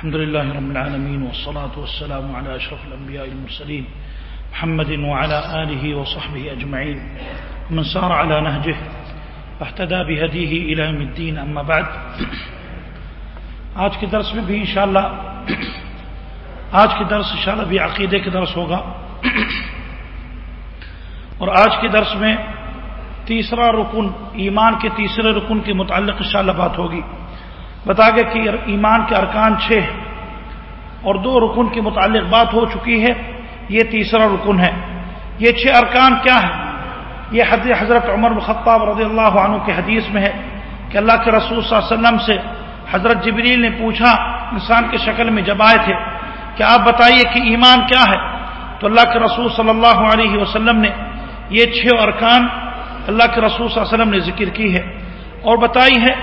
الحمد لله رب العالمين والصلاة والسلام على أشرف الأنبياء المرسلين محمد وعلى آله وصحبه أجمعين. ومن سار على نهجه واهتدى بهديه إلى يوم الدين، أما بعد. آج کے درس میں بھی انشاءاللہ، آج کے درس انشاءاللہ بھی عقیدے کے درس ہوگا۔ اور آج کے درس میں تیسرا رکن، ایمان کے تیسرے رکن کے متعلق انشاءاللہ بات ہوگی۔ بتا گیا کہ ایمان کے ارکان چھ اور دو رکن کے متعلق بات ہو چکی ہے، یہ تیسرا رکن ہے۔ یہ چھ ارکان کیا ہے یہ حضرت عمر مخطاب رضی اللہ عنہ کے حدیث میں ہے کہ اللہ کے رسول صلی اللہ علیہ وسلم سے حضرت جبریل نے پوچھا، انسان کے شکل میں جب آئے تھے، کہ آپ بتائیے کہ ایمان کیا ہے؟ تو اللہ کے رسول صلی اللہ علیہ وسلم نے یہ چھ ارکان اللہ کے رسول صلی اللہ علیہ وسلم نے ذکر کی ہے اور بتائی ہے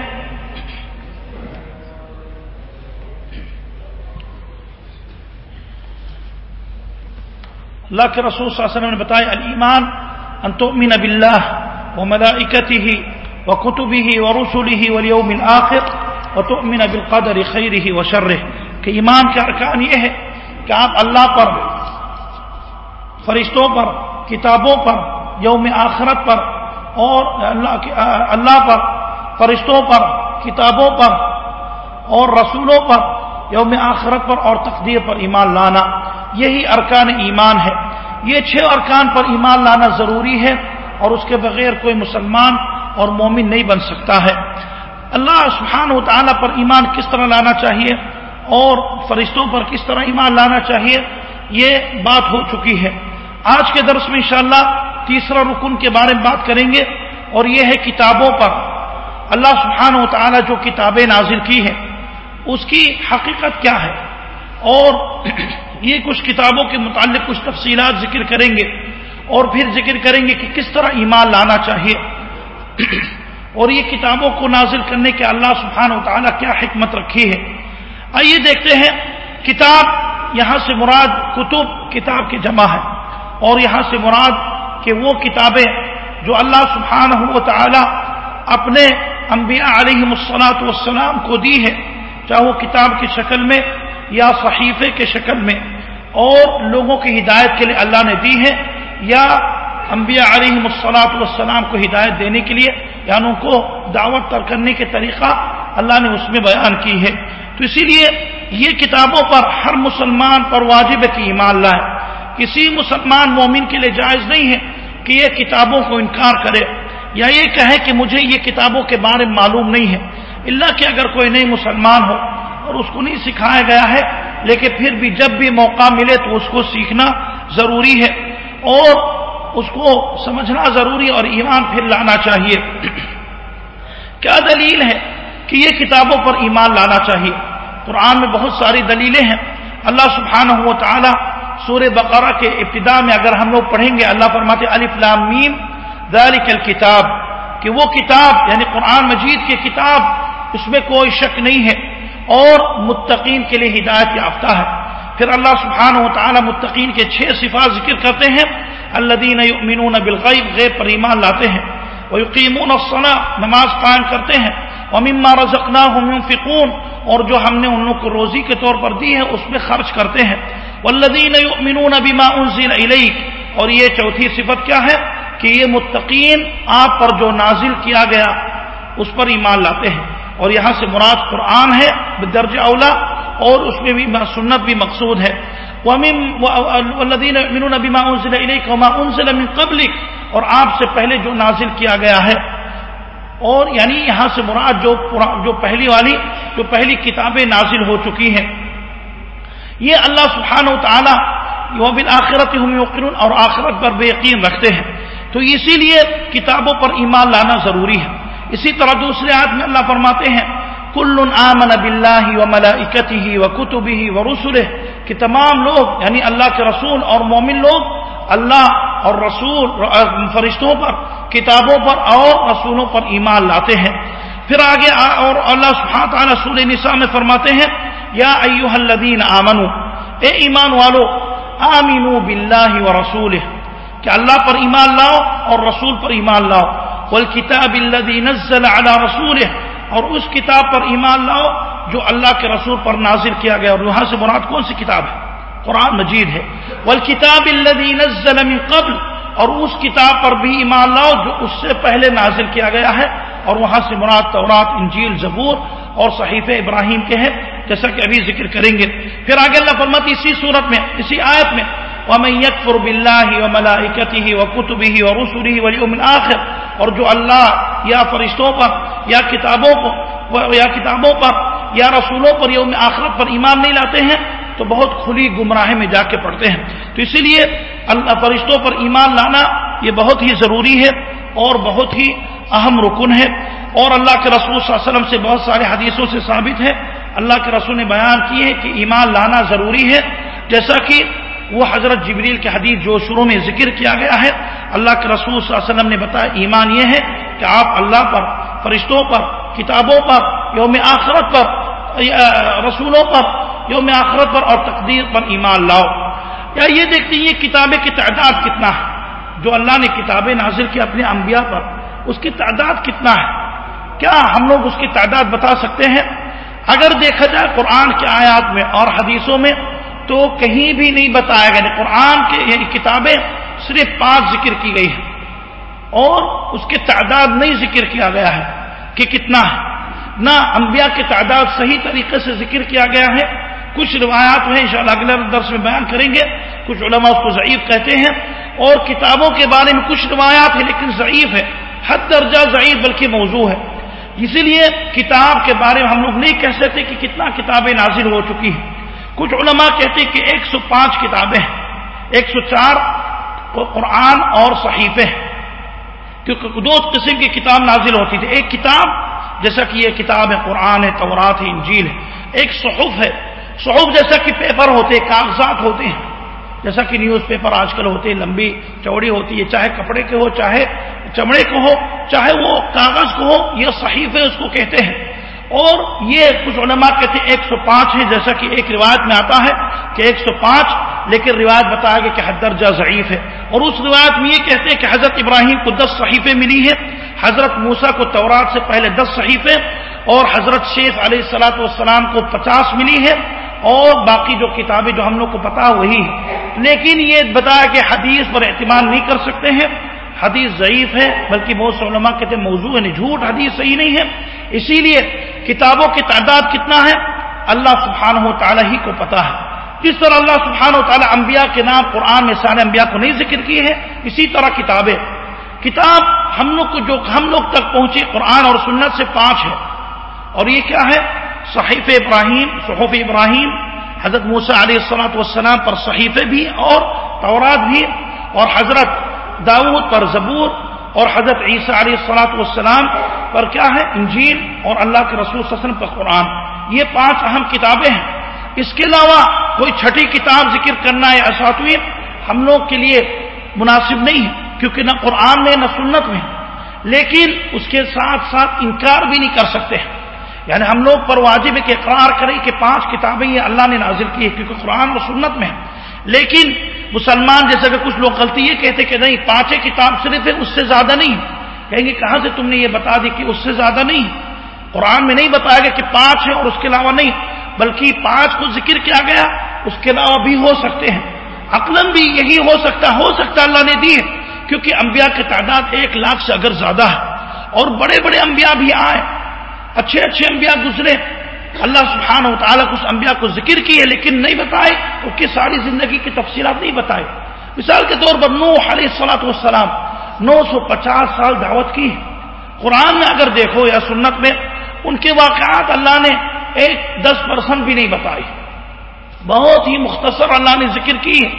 اللہ کے رسول صلی اللہ علیہ وسلم نے بتایا المان انتمن اب اللہ و ملاکتی ہی و کتبی ہی و رسولی ہی ولیوم آخر و تو امین القدر خیر ہی و شر کہ ایمان کے ارکان یہ ہے کہ آپ اللہ پر، فرشتوں پر، کتابوں پر، یوم آخرت پر، اور اللہ اللہ پر، فرشتوں پر، کتابوں پر، اور رسولوں پر یوم آخرت پر اور تقدیر پر ایمان لانا۔ یہی ارکان ایمان ہے۔ یہ چھ ارکان پر ایمان لانا ضروری ہے اور اس کے بغیر کوئی مسلمان اور مومن نہیں بن سکتا ہے۔ اللہ سبحانہ و تعالیٰ پر ایمان کس طرح لانا چاہیے اور فرشتوں پر کس طرح ایمان لانا چاہیے، یہ بات ہو چکی ہے۔ آج کے درس میں انشاءاللہ تیسرا رکن کے بارے میں بات کریں گے اور یہ ہے کتابوں پر۔ اللہ سبحانہ و تعالیٰ جو کتابیں نازل کی ہیں اس کی حقیقت کیا ہے؟ اور یہ کچھ کتابوں کے متعلق کچھ تفصیلات ذکر کریں گے اور پھر ذکر کریں گے کہ کس طرح ایمان لانا چاہیے۔ اور یہ کتابوں کو نازل کرنے کے اللہ سبحانہ و تعالیٰ کیا حکمت رکھی ہے۔ آئیے دیکھتے ہیں، کتاب یہاں سے مراد کتب کتاب کی جمع ہے۔ اور یہاں سے مراد کہ وہ کتابیں جو اللہ سبحانہ و تعالیٰ اپنے انبیاء علیہ السلاۃ والسلام کو دی ہے چاہے وہ کتاب کی شکل میں یا صحیفے کے شکل میں اور لوگوں کی ہدایت کے لیے اللہ نے دی ہے یا انبیاء علیہ السلاط والسلام کو ہدایت دینے کے لیے یعنی ان کو دعوت تر کرنے کے طریقہ اللہ نے اس میں بیان کی ہے۔ تو اسی لیے یہ کتابوں پر ہر مسلمان پر واجب ہے کہ ایمان لائے۔ کسی مسلمان مومن کے لیے جائز نہیں ہے کہ یہ کتابوں کو انکار کرے یا یہ کہے کہ مجھے یہ کتابوں کے بارے میں معلوم نہیں ہے۔ اللہ کہ اگر کوئی نئی مسلمان ہو اور اس کو نہیں سکھایا گیا ہے، لیکن پھر بھی جب بھی موقع ملے تو اس کو سیکھنا ضروری ہے۔ اور اس کو سمجھنا ضروری اور ایمان پھر لانا چاہیے۔ کیا دلیل ہے کہ یہ کتابوں پر ایمان لانا چاہیے؟ قرآن میں بہت ساری دلیلیں ہیں۔ اللہ سبحانہ و تعالی سور بقرہ کے ابتدا میں اگر ہم لوگ پڑھیں گے، اللہ فرماتے الف لام میم، ذالک الکتاب کہ وہ کتاب یعنی قرآن مجید کی کتاب اس میں کوئی شک نہیں ہے اور متقین کے لیے ہدایت یافتہ ہے۔ پھر اللہ سبحانہ و تعالی متقین کے چھ صفات ذکر کرتے ہیں۔ اللہ دین یؤمنون بالغیب، غیب پر ایمان لاتے ہیں۔ وہ یقیمون الصلاة، نماز قائم کرتے ہیں۔ ومما رزقناهم ينفقون، اور جو ہم نے ان لوگوں کو روزی کے طور پر دی ہے، اس میں خرچ کرتے ہیں۔ والذین یؤمنون بما انزل الیک، اور یہ چوتھی صفت کیا ہے؟ کہ یہ متقین آپ پر جو نازل کیا گیا، اس پر ایمان لاتے ہیں۔ اور یہاں سے مراد قرآن ہے درج اولا، اور اس میں بھی سنت بھی مقصود ہے۔ قبلک اور آپ سے پہلے جو نازل کیا گیا ہے۔ اور یعنی یہاں سے مراد جو جو پہلی والی، جو پہلی کتابیں نازل ہو چکی ہیں۔ یہ اللہ سبحانہ و تعالیٰ وہ بالآخرت ہم اور آخرت پر بے یقین رکھتے ہیں۔ تو اسی لیے کتابوں پر ایمان لانا ضروری ہے۔ اسی طرح دوسرے آیت میں اللہ فرماتے ہیں کل آمن باللہ و ملائکتہ و کتبہ و رسلہ کہ تمام لوگ یعنی اللہ کے رسول اور مومن لوگ، اللہ اور رسول، فرشتوں پر، کتابوں پر اور رسولوں پر ایمان لاتے ہیں۔ پھر آگے اور اللہ سبحانہ تعالی سورہ نساء میں فرماتے ہیں، یا ایوہ الذین آمنو اے ایمان والو آمینو باللہ و رسولہ کہ اللہ پر ایمان لاؤ اور رسول پر ایمان لاؤ۔ والکتاب الذي نزل على رسوله اور اس کتاب پر ایمان لاؤ جو اللہ کے رسول پر نازل کیا گیا، اور وہاں سے مراد کون سی کتاب ہے؟ قرآن مجید ہے۔ والکتاب الذي نزل من قبل، اور اس کتاب پر بھی ایمان لاؤ جو اس سے پہلے نازل کیا گیا ہے۔ اور وہاں سے مراد تورات، انجیل، زبور اور صحیف ابراہیم کے ہیں۔ جیسا کہ ابھی ذکر کریں گے۔ پھر آگے اللہ فرماتی اسی صورت میں، اسی آیت میں وَمَن يَكْفُرْ بِاللَّهِ وَمَلَائِكَتِهِ وَكُتُبِهِ وَرُسُلِهِ وَالْيَوْمِ الْآخِرِ، اور جو اللہ یا فرشتوں پر، یا کتابوں پر، یا کتابوں پر، یا رسولوں پر یوم آخرت پر ایمان نہیں لاتے ہیں، تو بہت کھلی گمراہ میں جا کے پڑھتے ہیں۔ تو اسی لیے اللہ فرشتوں پر ایمان لانا یہ بہت ہی ضروری ہے اور بہت ہی اہم رکن ہے۔ اور اللہ کے رسول صلی اللہ علیہ وسلم سے بہت سارے حدیثوں سے ثابت ہے۔ اللہ کے رسول نے بیان کی ہے کہ ایمان لانا ضروری ہے۔ جیسا کہ وہ حضرت جبریل کے حدیث جو شروع میں ذکر کیا گیا ہے، اللہ کے رسول صلی اللہ علیہ وسلم نے بتایا، ایمان یہ ہے کہ آپ اللہ پر، فرشتوں پر، کتابوں پر، یوم آخرت پر رسولوں پر، یوم آخرت پر اور تقدیر پر ایمان لاؤ۔ یا یہ دیکھتے ہیں کتابیں کی تعداد کتنا ہے۔ جو اللہ نے کتابیں نازل کی اپنے انبیاء پر، اس کی تعداد کتنا ہے؟ کیا ہم لوگ اس کی تعداد بتا سکتے ہیں؟ اگر دیکھا جائے قرآن کی آیات میں اور حدیثوں میں تو کہیں بھی نہیں بتایا گیا۔ قرآن کے یعنی کتابیں صرف پانچ ذکر کی گئی ہیں۔ اور اس کی تعداد نہیں ذکر کیا گیا ہے کہ کتنا ہے۔ نہ انبیاء کی تعداد صحیح طریقے سے ذکر کیا گیا ہے۔ کچھ روایات ہیں، انشاءاللہ اگلے درس میں بیان کریں گے۔ کچھ علماء اس کو ضعیف کہتے ہیں۔ اور کتابوں کے بارے میں کچھ روایات ہیں لیکن ضعیف ہے حد درجہ ضعیف بلکہ موضوع ہے۔ اسی لیے کتاب کے بارے میں ہم لوگ نہیں کہہ سکتے کہ کتنا کتابیں نازل ہو چکی ہیں۔ کچھ علماء کہتے کہ ایک سو پانچ کتابیں ہیں، ایک سو چار قرآن اور صحیفے ہیں۔ کیونکہ دو قسم کی کتاب نازل ہوتی تھی۔ ایک کتاب، جیسا کہ یہ کتاب ہے، قرآن ہے، تورات ہے، انجیل ہے۔ ایک صحف ہے۔ صحف جیسا کہ پیپر ہوتے کاغذات ہوتے ہیں۔ جیسا کہ نیوز پیپر آج کل ہوتے ہیں، لمبی چوڑی ہوتی ہے، چاہے کپڑے کے ہو، چاہے چمڑے کو ہو، چاہے وہ کاغذ کو ہو، یہ صحیفے اس کو کہتے ہیں۔ اور یہ کچھ علماء کہتے ہیں ایک سو پانچ ہے جیسا کہ ایک روایت میں آتا ہے کہ ایک سو پانچ، لیکن روایت بتایا گیا کہ حد درجہ ضعیف ہے۔ اور اس روایت میں یہ کہتے ہیں کہ حضرت ابراہیم کو دس صحیفے ملی ہے حضرت موسا کو تورات سے پہلے دس صحیفے، اور حضرت شیخ علیہ السلاۃ والسلام کو پچاس ملی ہے اور باقی جو کتابیں جو ہم لوگ کو پتا وہی ہے لیکن یہ بتایا کہ حدیث پر اعتماد نہیں کر سکتے ہیں حدیث ضعیف ہے، بلکہ بہت سے علماء کہتے ہیں موضوع ہے جھوٹ حدیث صحیح نہیں ہے۔ اسی لیے کتابوں کی تعداد کتنا ہے، اللہ سبحانہ و تعالیٰ ہی کو پتا ہے۔ جس طرح اللہ سبحانہ و تعالیٰ انبیاء کے نام قرآن میں سارے انبیاء کو نہیں ذکر کی ہے اسی طرح کتابیں۔ کتاب ہم لوگ کو جو ہم لوگ تک پہنچی قرآن اور سنت سے پانچ ہے۔ اور یہ کیا ہے؟ صحیف ابراہیم، صحف ابراہیم، حضرت موسیٰ علیہ السلاۃ والسلام پر صحیفے بھی اور تورات بھی اور حضرت داود پر زبور اور حضرت عیسیٰ علیہ السلاۃ والسلام پر کیا ہے؟ انجیل اور اللہ کے رسول صلی اللہ علیہ وسلم پر قرآن۔ یہ پانچ اہم کتابیں ہیں۔ اس کے علاوہ کوئی چھٹی کتاب ذکر کرنا ہے اساتوین ہم لوگ کے لیے مناسب نہیں ہے، کیونکہ نہ قرآن میں، نہ سنت میں۔ لیکن اس کے ساتھ ساتھ انکار بھی نہیں کر سکتے۔ ہیں یعنی ہم لوگ پر واجب ہے کہ اقرار کریں کہ پانچ کتابیں یہ اللہ نے نازل کی ہے کیونکہ قرآن اور سنت میں ہے لیکن مسلمان جیسا کہ کچھ لوگ غلطی یہ کہتے کہ نہیں پانچیں کتاب صرف ہے، اس سے زیادہ نہیں۔ کہیں گے کہاں سے تم نے یہ بتا دی کہ اس سے زیادہ نہیں؟ قرآن میں نہیں بتایا گیا کہ پانچ ہے اور اس کے علاوہ نہیں، بلکہ پانچ کو ذکر کیا گیا، اس کے علاوہ بھی ہو سکتے ہیں۔ عقلم بھی یہی ہو سکتا ہو سکتا اللہ نے دی ہے، کیونکہ انبیاء کی تعداد ایک لاکھ سے اگر زیادہ ہے۔ اور بڑے بڑے انبیاء بھی آئے، اچھے اچھے انبیاء گزرے اللہ سبحانہ و تعالیٰ کو اس انبیاء کو ذکر کی ہے لیکن نہیں بتائے، اس کی ساری زندگی کی تفصیلات نہیں بتائے۔ مثال کے طور پر نو علیہ سلاۃ والسلام نو سو پچاس سال دعوت کی۔ قرآن میں اگر دیکھو یا سنت میں، ان کے واقعات اللہ نے ایک دس پرسنٹ بھی نہیں بتائی بہت ہی مختصر اللہ نے ذکر کی ہے،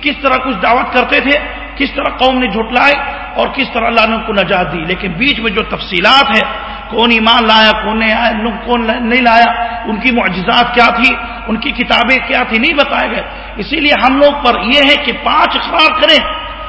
کس طرح کچھ دعوت کرتے تھے۔ کس طرح قوم نے جھٹلائے اور کس طرح اللہ نے ان کو نجات دی۔ لیکن بیچ میں جو تفصیلات ہے کون ایمان لایا، کون نہیں آیا کون نہیں لایا، ان کی معجزات کیا تھی، ان کی کتابیں کیا تھی، نہیں بتائے گئے۔ اسی لیے ہم لوگ پر یہ ہے کہ پانچ اخبار کریں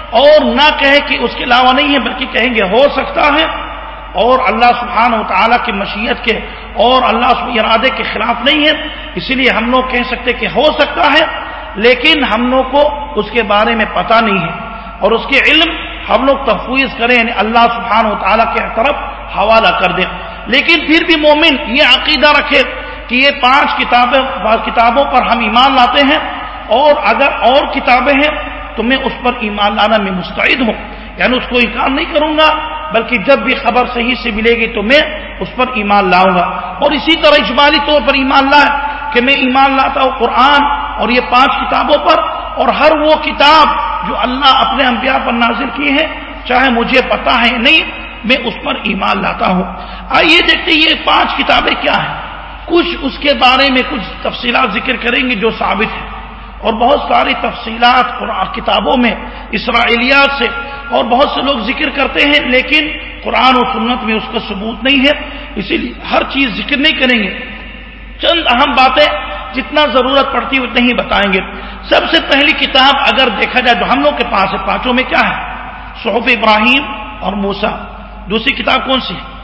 اور نہ کہیں کہ اس کے علاوہ نہیں ہے، بلکہ کہیں گے ہو سکتا ہے۔ اور اللہ سبحانہ و تعالیٰ کی مشیت کے اور اللہ ارادے کے خلاف نہیں ہے۔ اسی لیے ہم لوگ کہہ سکتے کہ ہو سکتا ہے، لیکن ہم لوگ کو اس کے بارے میں پتہ نہیں ہے۔ اور اس کے علم ہم لوگ تفویض کریں یعنی اللہ سبحانہ و تعالیٰ کے طرف حوالہ کر دیں۔ لیکن پھر بھی مومن یہ عقیدہ رکھے کہ یہ پانچ کتابیں کتابوں پر ہم ایمان لاتے ہیں اور اگر اور کتابیں ہیں تو میں اس پر ایمان لانا میں مستعد ہوں۔ یعنی اس کو انکار نہیں کروں گا، بلکہ جب بھی خبر صحیح سے ملے گی تو میں اس پر ایمان لاؤں گا۔ اور اسی طرح اجمالی طور پر ایمان لائے کہ میں ایمان لاتا ہوں قرآن اور یہ پانچ کتابوں پر اور ہر وہ کتاب جو اللہ اپنے انبیاء پر نازل کی ہے چاہے مجھے پتا ہے نہیں، میں اس پر ایمان لاتا ہوں۔ آئیے دیکھتے یہ پانچ کتابیں کیا ہیں۔ کچھ اس کے بارے میں کچھ تفصیلات ذکر کریں گے جو ثابت ہے اور بہت ساری تفصیلات کتابوں میں، اسرائیلیات سے۔ اور بہت سے لوگ ذکر کرتے ہیں، لیکن قرآن و سنت میں اس کا ثبوت نہیں ہے۔ اسی لیے ہر چیز ذکر نہیں کریں گے۔ چند اہم باتیں جتنا ضرورت پڑتی ہے اتنے ہی بتائیں گے۔ سب سے پہلی کتاب اگر دیکھا جائے جو ہم لوگ کے پاس ہے، پانچوں میں کیا ہے؟ صحف ابراہیم اور موسا دوسری کتاب کون سی ہے؟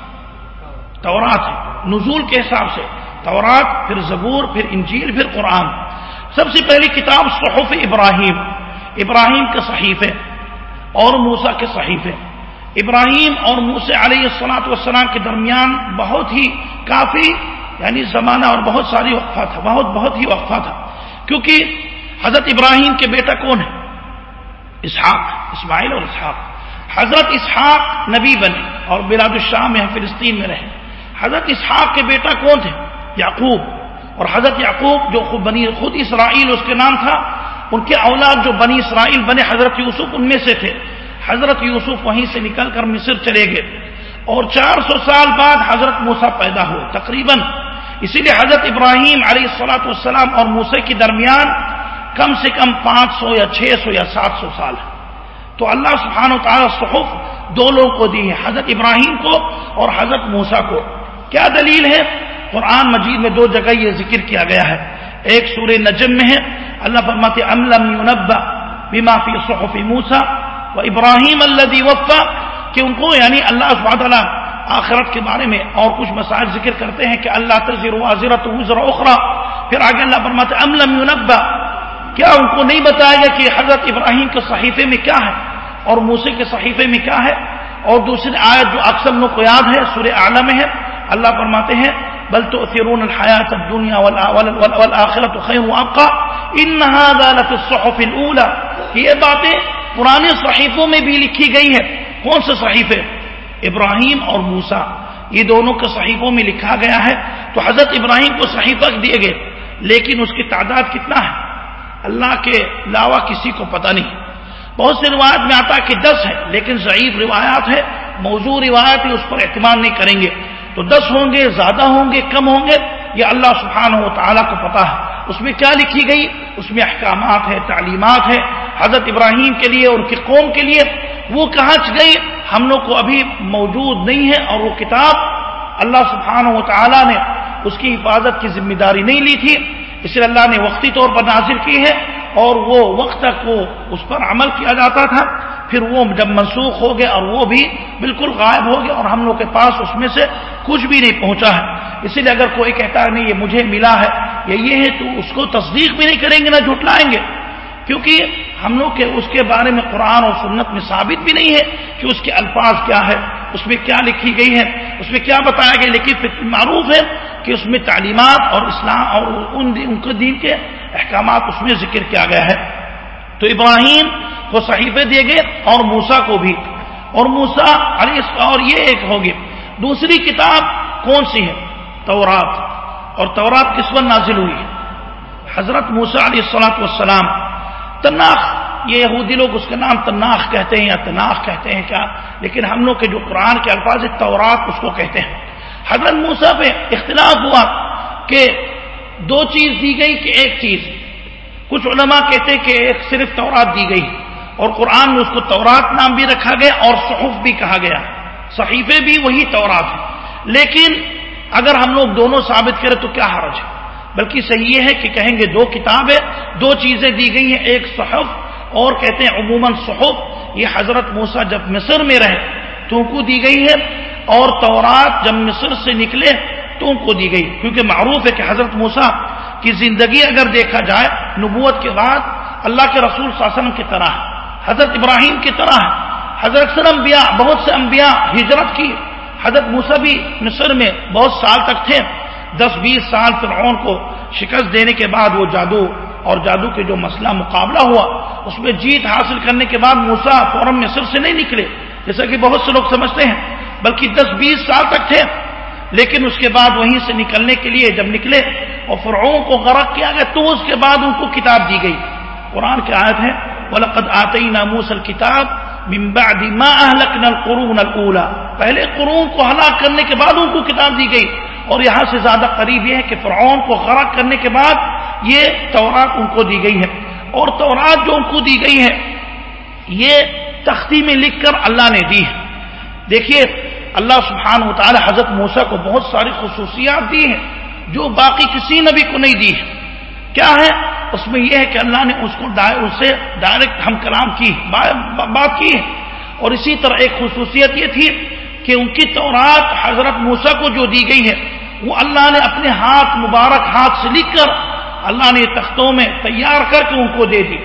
تورات ہے۔ نزول کے حساب سے۔ تورات، پھر زبور، پھر انجیل، پھر قرآن۔ سب سے پہلی کتاب صحف ابراہیم۔ ابراہیم کے صحیفے اور موسا کے صحیفے۔ ابراہیم اور موسے علیہ السلاط والسلام کے درمیان بہت ہی کافی یعنی زمانہ اور بہت ساری وقفہ تھا، بہت بہت ہی وقفہ تھا۔ کیونکہ حضرت ابراہیم کے بیٹا کون ہے؟ اسحاق، اسماعیل اور اسحاق۔ حضرت اسحاق نبی بنے اور بلاد الشام میں فلسطین میں رہے۔ حضرت اسحاق کے بیٹا کون تھے؟ یعقوب۔ اور حضرت یعقوب جو خود بنی، خود اسرائیل، اس کے نام تھا، ان کے اولاد جو بنی اسرائیل بنے، حضرت یوسف ان میں سے تھے۔ حضرت یوسف وہیں سے نکل کر مصر چلے گئے۔ اور چار سو سال بعد حضرت موسا پیدا ہوئے، تقریباً۔ اسی لیے حضرت ابراہیم علیہ السلاۃ والسلام اور موسے کے درمیان کم سے کم پانچ سو یا چھ سو یا سات سو سال ہے۔ تو اللہ سبحانہ و تعالیٰ صحف دو لوگوں کو دی ہے حضرت ابراہیم کو اور حضرت موسا کو۔ کیا دلیل ہے؟ قرآن مجید میں دو جگہ یہ ذکر کیا گیا ہے۔ ایک سور نجم میں ہے، اللہ فرماتے بما فی صحف موسا و ابراہیم اللہ وفا کہ ان کو یعنی اللہ تعالیٰ آخرت کے بارے میں اور کچھ مسائل ذکر کرتے ہیں کہ اللہ تذر واضرت وزر اخرا پھر آگے اللہ فرماتے املم یونبا کیا ان کو نہیں بتایا گیا کہ حضرت ابراہیم کے صحیفے میں کیا ہے اور موسی کے صحیفے میں کیا ہے؟ اور دوسری آیت جو اکثر لوگ کو یاد ہے، سورہ اعلیٰ میں ہے، اللہ فرماتے ہیں، بل تؤثرون الحیات الدنیا والآخرت خیر وابقا ان هذا لفي الصحف الاولى یہ باتیں پرانے صحیفوں میں بھی لکھی گئی ہے کون سے صحیفے ابراہیم اور موسا یہ دونوں کے صحیفوں میں لکھا گیا ہے۔ تو حضرت ابراہیم کو صحیفہ دیے گئے، لیکن اس کی تعداد کتنا ہے؟ اللہ کے علاوہ کسی کو پتہ نہیں۔ بہت سی روایت میں آتا کہ دس ہے، لیکن ضعیف روایات ہے۔ موضوع روایت اس پر اعتماد نہیں کریں گے۔ تو دس ہوں گے، زیادہ ہوں گے، کم ہوں گے، یہ اللہ سبحانہ و تعالیٰ کو پتا ہے۔ اس میں کیا لکھی گئی؟ اس میں احکامات ہے، تعلیمات ہے۔ حضرت ابراہیم کے لیے اور ان کی قوم کے لیے وہ کہاں گئی ہم لوگ کو ابھی موجود نہیں ہے اور وہ کتاب اللہ سبحانہ و تعالیٰ نے اس کی حفاظت کی ذمہ داری نہیں لی تھی۔ اس لیے اللہ نے وقتی طور پر نازل کی ہے اور وہ وقت تک وہ اس پر عمل کیا جاتا تھا۔ پھر وہ جب منسوخ ہو گیا اور وہ بھی بالکل غائب ہو گیا اور ہم لوگ کے پاس اس میں سے کچھ بھی نہیں پہنچا ہے۔ اسی لیے اگر کوئی کہتا ہے نہیں، یہ مجھے ملا ہے یا یہ ہے، تو اس کو تصدیق بھی نہیں کریں گے، نہ جھٹلائیں گے۔ کیونکہ ہم لوگ کے اس کے بارے میں قرآن اور سنت میں ثابت بھی نہیں ہے کہ اس کے الفاظ کیا ہے اس میں کیا لکھی گئی ہے اس میں کیا بتایا گیا، لیکن معروف ہے کہ اس میں تعلیمات اور اسلام اور ان ان کے دین کے احکامات اس میں ذکر کیا گیا ہے۔ تو ابراہیم کو صحیفے دیے گئے اور موسا کو بھی۔ اور موسا اور یہ ایک ہوگی دوسری کتاب کون سی ہے؟ تورات۔ اور تورات کس پر نازل ہوئی؟ ہے حضرت موسا علیہ السلاۃ والسلام۔ تناخ، یہ یہودی لوگ اس کا نام تناخ کہتے ہیں یا تناخ کہتے ہیں کیا؟ لیکن ہم لوگ کے جو قرآن کے الفاظ تورات اس کو کہتے ہیں۔ حضرت موسا پہ اختلاف ہوا کہ دو چیز دی گئی کہ ایک چیز۔ کچھ علماء کہتے ہیں کہ ایک صرف تورات دی گئی۔ اور قرآن میں اس کو تورات نام بھی رکھا گیا اور صحف بھی کہا گیا۔ صحیفے بھی وہی تورات ہے لیکن اگر ہم لوگ دونوں ثابت کریں تو کیا حرج ہے؟ بلکہ صحیح یہ ہے کہ کہیں گے دو کتابیں، دو چیزیں دی گئی ہیں، ایک صحف اور کہتے ہیں عموماً صحف۔ یہ حضرت موسا جب مصر میں رہے، تو ان کو دی گئی ہے۔ اور تورات جب مصر سے نکلے، تو ان کو دی گئی۔ کیونکہ معروف ہے کہ حضرت موسا کی زندگی اگر دیکھا جائے، نبوت کے بعد اللہ کے رسول وسلم کی طرح ہے۔ حضرت ابراہیم کی طرح ہے۔ حضرت سر انبیاء، بہت سے انبیاء ہجرت کی۔ حضرت موسا بھی مصر میں بہت سال تک تھے۔ دس بیس سال فرعون کو شکست دینے کے بعد وہ جادو اور جادو کے جو مسئلہ مقابلہ ہوا، اس میں جیت حاصل کرنے کے بعد موسا فورم میں صرف سے نہیں نکلے، جیسا کہ بہت سے لوگ سمجھتے ہیں، بلکہ دس بیس سال تک تھے۔ لیکن اس کے بعد وہیں سے نکلنے کے لیے جب نکلے اور فرعون کو غرق کیا گیا، تو اس کے بعد ان کو کتاب دی گئی۔ قرآن کی آیت ہے، وَلَقَدْ آتَيْنَا مُوسَى الْكِتَابِ مِن بَعْدِ مَا أَهْلَكْنَا الْقُرُونَ پہلے قرون کو ہلاک کرنے کے بعد ان کو کتاب دی گئی۔ اور یہاں سے زیادہ قریب یہ ہے کہ فرعون کو غرق کرنے کے بعد یہ تورات ان کو دی گئی ہے۔ اور تورات جو ان کو دی گئی ہے، یہ تختی میں لکھ کر اللہ نے دی ہے۔ دیکھیے، اللہ سبحانہ و تعالی حضرت موسا کو بہت ساری خصوصیات دی ہیں جو باقی کسی نبی کو نہیں دی ہے کیا ہے؟ اس میں یہ ہے کہ اللہ نے اس کو اس سے ڈائریکٹ ہم کلام کی بات کی ہے۔ اور اسی طرح ایک خصوصیت یہ تھی کہ ان کی تورات حضرت موسا کو جو دی گئی ہے وہ اللہ نے اپنے ہاتھ مبارک ہاتھ سے لکھ کر اللہ نے تختوں میں تیار کر کے ان کو دے دی۔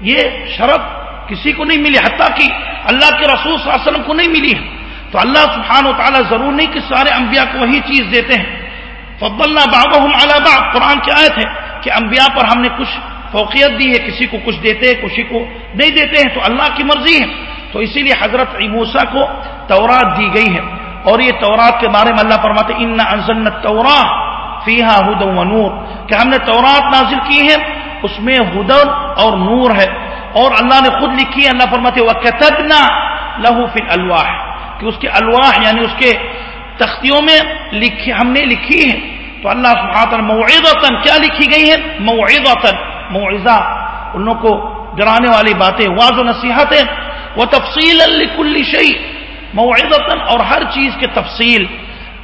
یہ شرط کسی کو نہیں ملی، حتیٰ کہ اللہ کے رسول صلی اللہ علیہ وسلم کو نہیں ملی۔ ہے تو اللہ سبحانہ و تعالیٰ ضرور نہیں کہ سارے انبیاء کو وہی چیز دیتے ہیں۔ فب اللہ بابا باب قرآن کی آیت ہے کہ انبیاء پر ہم نے کچھ فوقیت دی ہے، کسی کو کچھ دیتے ہیں کسی کو نہیں دیتے ہیں، تو اللہ کی مرضی ہے۔ تو اسی لیے حضرت عموسا کو تورات دی گئی ہے۔ اور یہ تورات کے بارے میں اللہ فرماتے ان انزلنا تورا فیحا ہد و نور کہ ہم نے تورات نازل کی ہے اس میں ہدن اور نور ہے۔ اور اللہ نے خود لکھی ہے، اللہ فرماتے وہ کتبنا لہو فی الواح کہ اس کے الواح یعنی اس کے تختیوں میں لکھی، ہم نے لکھی ہے تو اللہ سبحانہ موعظتا، کیا لکھی گئی ہے موعظتا، موعظہ۔ ان کو ڈرانے والی باتیں واض و نصیحتیں۔ وہ تفصیل الکل شعی موعظتا اور ہر چیز کے تفصیل،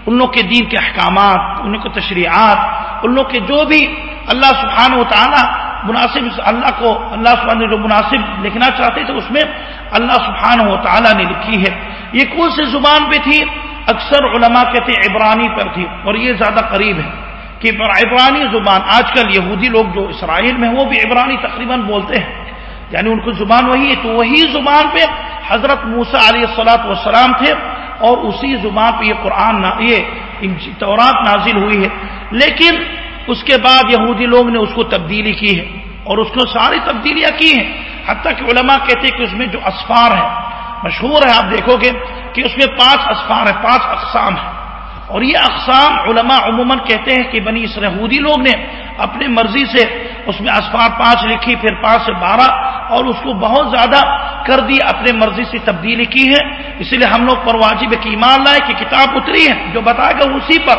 ان لوگ کے دین کے احکامات، ان کے تشریعات، ان لوگ کے جو بھی اللہ سبحانہ و تعالیٰ مناسب اللہ کو، اللہ سبحانہ نے جو مناسب لکھنا چاہتے تھے، اس میں اللہ سبحانہ و تعالیٰ نے لکھی ہے۔ یہ کون سی زبان پہ تھی؟ اکثر علماء کہتے عبرانی پر تھی، اور یہ زیادہ قریب ہے کہ عبرانی زبان، آج کل یہودی لوگ جو اسرائیل میں وہ بھی عبرانی تقریباً بولتے ہیں۔ یعنی ان کو زبان وہی ہے، تو وہی زبان پہ حضرت موسا علیہ السلاۃ والسلام تھے اور اسی زبان پہ یہ قرآن یہ تورات نازل ہوئی ہے۔ لیکن اس کے بعد یہودی لوگ نے اس کو تبدیلی کی ہے اور اس کو ساری تبدیلیاں کی ہیں۔ حتیٰ کہ علماء کہتے ہیں کہ اس میں جو اسفار ہے مشہور ہے، آپ دیکھو گے کہ اس میں پانچ اسفار ہے پانچ اقسام ہیں۔ اور یہ اقسام علماء عموماً کہتے ہیں کہ بنی اسرہودی لوگ نے اپنی مرضی سے اس میں اسفار پانچ لکھی، پھر پانچ سے بارہ اور اس کو بہت زیادہ کر دی اپنے مرضی سے تبدیلی کی ہے۔ اسی لیے ہم لوگ پر واجب کی ایمان لائے، کہ کتاب اتری ہے، جو بتائے گا اسی پر۔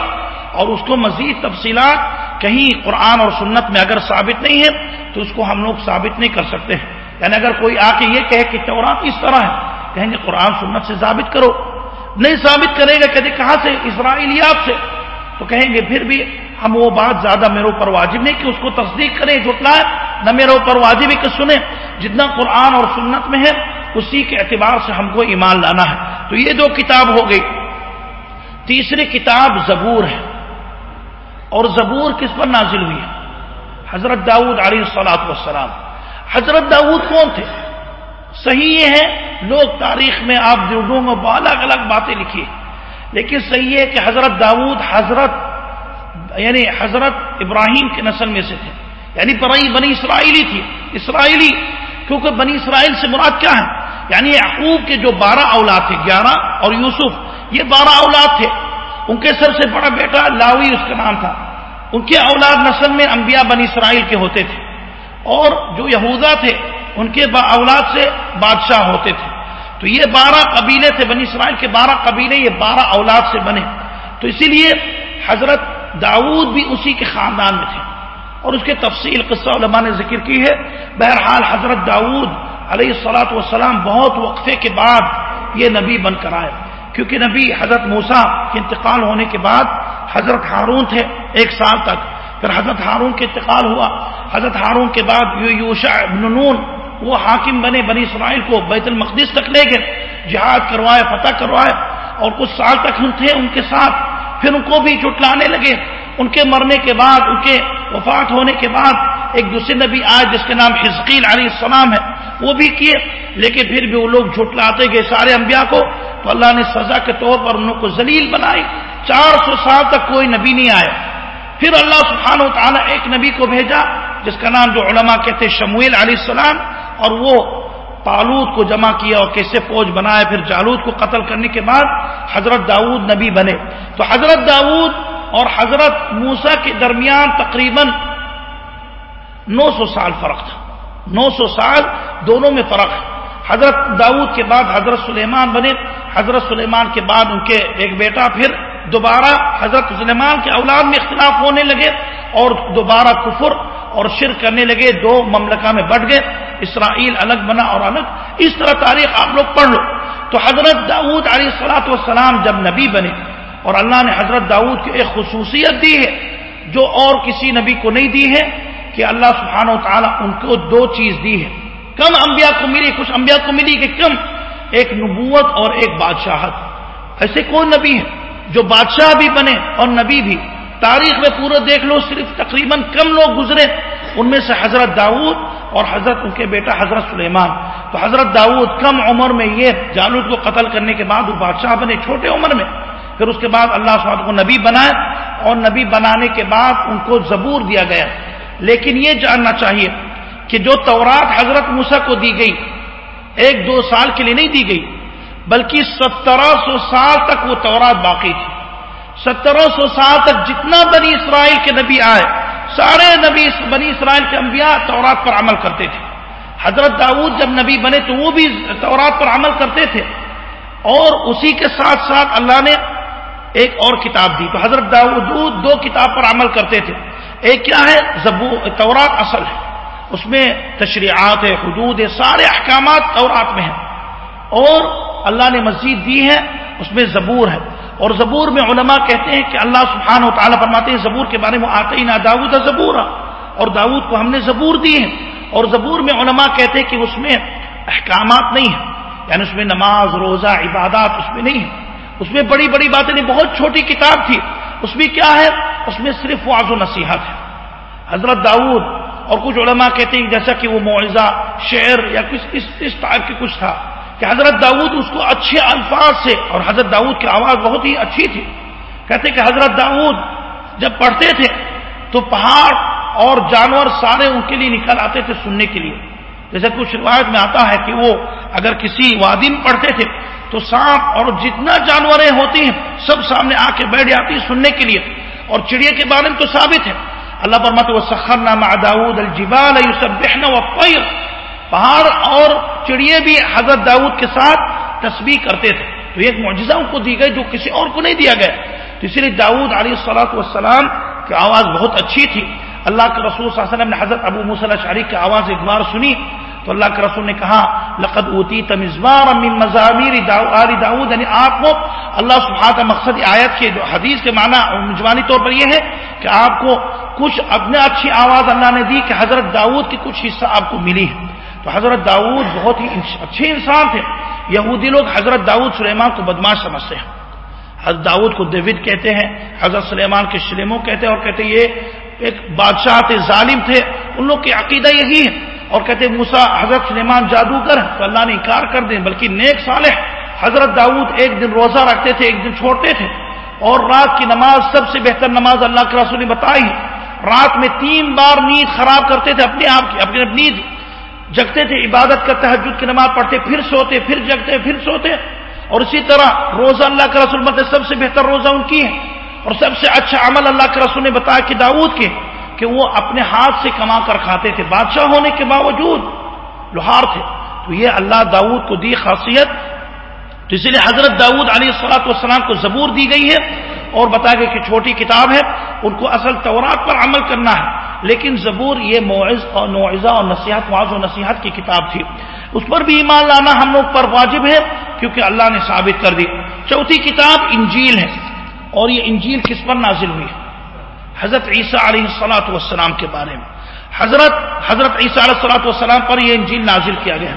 اور اس کو مزید تفصیلات کہیں قرآن اور سنت میں اگر ثابت نہیں ہے، تو اس کو ہم لوگ ثابت نہیں کر سکتے۔ ہیں یعنی اگر کوئی آ کے یہ کہے کہ چورات اس طرح ہے، کہیں گے قرآن سنت سے ثابت کرو۔ نہیں ثابت کرے گا کہتے کہاں سے؟ اسرائیلیات سے۔ تو کہیں گے پھر بھی ہم وہ بات زیادہ میرے اوپر واجب نہیں کہ اس کو تصدیق کریں جھٹلائیں نہ میرے اوپر واجب ہے کہ سنیں۔ جتنا قرآن اور سنت میں ہے، اسی کے اعتبار سے ہم کو ایمان لانا ہے۔ تو یہ دو کتاب ہو گئی۔ تیسری کتاب زبور ہے۔ اور زبور کس پر نازل ہوئی ہے؟ حضرت داؤد علیہ السلاط والسلام۔ حضرت داؤد کون تھے؟ صحیح یہ ہے، لوگ تاریخ میں آپ جردوں میں الگ الگ باتیں لکھی لیکن صحیح ہے کہ حضرت داود حضرت یعنی حضرت ابراہیم کے نسل میں سے تھے۔ یعنی پرائی بنی اسرائیلی تھی۔ اسرائیلی، کیونکہ بنی اسرائیل سے مراد کیا ہے؟ یعنی یعقوب کے جو بارہ اولاد تھے، گیارہ اور یوسف، یہ بارہ اولاد تھے۔ ان کے سب سے بڑا بیٹا لاوی اس کا نام تھا۔ ان کے اولاد نسل میں انبیاء بنی اسرائیل کے ہوتے تھے۔ اور جو یہودا تھے، ان کے اولاد سے بادشاہ ہوتے تھے۔ تو یہ بارہ قبیلے تھے، بنی اسرائیل کے بارہ قبیلے یہ بارہ اولاد سے بنے۔ تو اسی لیے حضرت داود بھی اسی کے خاندان میں تھے۔ اور اس کے تفصیل قصہ علماء نے ذکر کی ہے۔ بہرحال حضرت داود علیہ السلاۃ والسلام بہت وقفے کے بعد یہ نبی بن کر آئے۔ کیونکہ نبی حضرت موسا کے انتقال ہونے کے بعد حضرت ہارون تھے ایک سال تک۔ پھر حضرت ہارون کے انتقال ہوا۔ حضرت ہارون کے بعد یوشا نون، وہ حاکم بنے بنی اسرائیل کو بیت المقدس تک لے گئے۔ جہاد کروائے، فتح کروائے۔ اور کچھ سال تک ہم تھے ان کے ساتھ۔ پھر ان کو بھی جٹلانے لگے۔ ان کے مرنے کے بعد، ان کے وفات ہونے کے بعد ایک دوسرے نبی آئے جس کے نام حزقیل علیہ السلام ہے۔ وہ بھی کیے، لیکن پھر بھی وہ لوگ جھٹلاتے گئے سارے انبیاء کو۔ تو اللہ نے سزا کے طور پر ان کو ذلیل بنائی۔ چار سو سال تک کوئی نبی نہیں آیا۔ پھر اللہ سبحانہ و تعالیٰ ایک نبی کو بھیجا، جس کا نام جو علماء کہتے شمویل علیہ السلام، اور وہ پالود کو جمع کیا اور کیسے فوج بنائے، پھر جالود کو قتل کرنے کے بعد حضرت داؤد نبی بنے۔ تو حضرت داؤد اور حضرت موسا کے درمیان تقریباً نو سو سال فرق تھا۔ نو سو سال دونوں میں فرق ہے۔ حضرت داؤد کے بعد حضرت سلیمان بنے، حضرت سلیمان کے بعد ان کے ایک بیٹا، پھر دوبارہ حضرت سلیمان کے اولاد میں اختلاف ہونے لگے اور دوبارہ کفر اور شر کرنے لگے، دو مملکہ میں بٹ گئے، اسرائیل الگ بنا اور الگ۔ اس طرح تاریخ آپ لوگ پڑھ لو۔ تو حضرت داؤد علیہ السلاۃ والسلام جب نبی بنے اور اللہ نے حضرت داؤد کی ایک خصوصیت دی ہے جو اور کسی نبی کو نہیں دی ہے کہ اللہ سبحانہ و تعالیٰ ان کو دو چیز دی ہے۔ کم انبیاء کو ملی، کچھ انبیاء کو ملی کہ کم ایک نبوت اور ایک بادشاہت۔ ایسے کون نبی ہے جو بادشاہ بھی بنے اور نبی بھی، تاریخ میں پورا دیکھ لو، صرف تقریباً کم لوگ گزرے۔ ان میں سے حضرت داؤد اور حضرت ان کے بیٹا حضرت سلیمان۔ تو حضرت داؤد کم عمر میں یہ جالود کو قتل کرنے کے بعد وہ بادشاہ بنے چھوٹے عمر میں۔ پھر اس کے بعد اللہ صاحب کو نبی بنائے اور نبی بنانے کے بعد ان کو زبور دیا گیا۔ لیکن یہ جاننا چاہیے کہ جو تورات حضرت موسا کو دی گئی، ایک دو سال کے لیے نہیں دی گئی بلکہ سترہ سو سال تک وہ تورات باقی تھی۔ سترہ سو سال تک جتنا بنی اسرائیل کے نبی آئے، سارے نبی بنی اسرائیل کے انبیاء تورات پر عمل کرتے تھے۔ حضرت داؤد جب نبی بنے تو وہ بھی تورات پر عمل کرتے تھے۔ اور اسی کے ساتھ ساتھ اللہ نے ایک اور کتاب دی۔ تو حضرت داؤد دو کتاب پر عمل کرتے تھے۔ ایک کیا ہے؟ زبو، تورات اصل ہے۔ اس میں تشریعات ہے حدود ہے سارے احکامات تورات میں ہیں۔ اور اللہ نے مزید دی ہے اس میں زبور ہے۔ اور زبور میں علماء کہتے ہیں کہ اللہ سبحانہ و تعالیٰ فرماتے ہیں، زبور کے بارے میں آتے ہی نہ داود زبور اور داود کو ہم نے زبور دی ہے اور زبور میں علماء کہتے ہیں کہ اس میں احکامات نہیں ہیں۔ یعنی اس میں نماز، روزہ، عبادات اس میں نہیں ہے اس میں بڑی بڑی باتیں نہیں، بہت چھوٹی کتاب تھی۔ اس میں کیا ہے؟ اس میں صرف واض و نصیحت ہے۔ حضرت داود اور کچھ علماء کہتے ہیں، جیسا کہ وہ معاوضہ شعر یا کچھ اس اس ٹائپ کی کچھ تھا۔ کہ حضرت داؤد اس کو اچھے الفاظ سے اور حضرت داؤد کی آواز بہت ہی اچھی تھی۔ کہتے کہ حضرت داؤد جب پڑھتے تھے تو پہاڑ اور جانور سارے ان کے لیے نکل آتے تھے سننے کے لیے۔ جیسے کچھ روایت میں آتا ہے کہ وہ اگر کسی وادی میں پڑھتے تھے تو سانپ اور جتنا جانوریں ہوتی ہیں سب سامنے آ کے بیٹھ جاتی سننے کے لیے۔ اور چڑیا کے بارے میں تو ثابت ہے۔ اللہ پر وہ سخر نامہ داود الجبال بہن و پہاڑ اور چڑیے بھی حضرت داؤد کے ساتھ تصویر کرتے تھے۔ تو ایک معجزہ ان کو دی گئی جو کسی اور کو نہیں دیا گیا۔ تو اسی لیے داؤد علیہ السلاۃ والسلام کی آواز بہت اچھی تھی۔ اللہ کے رسول صلی اللہ علیہ وسلم نے حضرت ابو مسلح شریف کی آواز ایک بار سنی۔ تو اللہ کے رسول نے کہا، لقد اوتی تمزبار من مضامیر داؤد یعنی آپ کو اللہ سبحانہ مقصد آیت کے جو حدیث کے معنی مجمانی طور پر یہ ہے کہ آپ کو کچھ اپنے اچھی آواز اللہ نے دی کہ حضرت داؤد کی کچھ حصہ آپ کو ملی ہے۔ تو حضرت داؤد بہت ہی اچھے انسان تھے۔ یہودی لوگ حضرت داؤد سلیمان کو بدماش سمجھتے ہیں۔ حضرت داؤد کو دیوید کہتے ہیں، حضرت سلیمان کے شلیموں کہتے ہیں اور کہتے ہیں یہ ایک بادشاہ تھے ظالم تھے۔ ان لوگ کی عقیدہ یہی ہے۔ اور کہتے موسا حضرت سلیمان جادوگر تو اللہ نے انکار کر دیں، بلکہ نیک صالح حضرت داؤد ایک دن روزہ رکھتے تھے، ایک دن چھوڑتے تھے۔ اور رات کی نماز، سب سے بہتر نماز اللہ کے رسول نے بتائی۔ رات میں تین بار نیند خراب کرتے تھے، اپنے آپ کی، اپنی نیند جگتے تھے، عبادت کا تحجد کی نماز پڑھتے، پھر سوتے، پھر جگتے، پھر سوتے۔ اور اسی طرح روزہ اللہ کے رسول مت سب سے بہتر روزہ ان کی ہے اور سب سے اچھا عمل اللہ کے رسول نے بتایا کہ داود کے، کہ وہ اپنے ہاتھ سے کما کر کھاتے تھے۔ بادشاہ ہونے کے باوجود لوہار تھے۔ تو یہ اللہ داود کو دی خاصیت۔ تو اسی لیے حضرت داود علیہ السلاۃ والسلام کو زبور دی گئی ہے اور بتایا گیا کہ چھوٹی کتاب ہے۔ ان کو اصل تورات پر عمل کرنا ہے۔ لیکن زبور یہ معز اور نوعزہ اور نصیحت، معاذ و نصیحت کی کتاب تھی۔ اس پر بھی ایمان لانا ہم لوگ پر واجب ہے، کیونکہ اللہ نے ثابت کر دی۔ چوتھی کتاب انجیل ہے، اور یہ انجیل کس پر نازل ہوئی؟ حضرت عیسیٰ علیہ السلاۃ والسلام کے بارے میں۔ حضرت حضرت عیسیٰ علیہ السلاۃ والسلام پر یہ انجیل نازل کیا گیا۔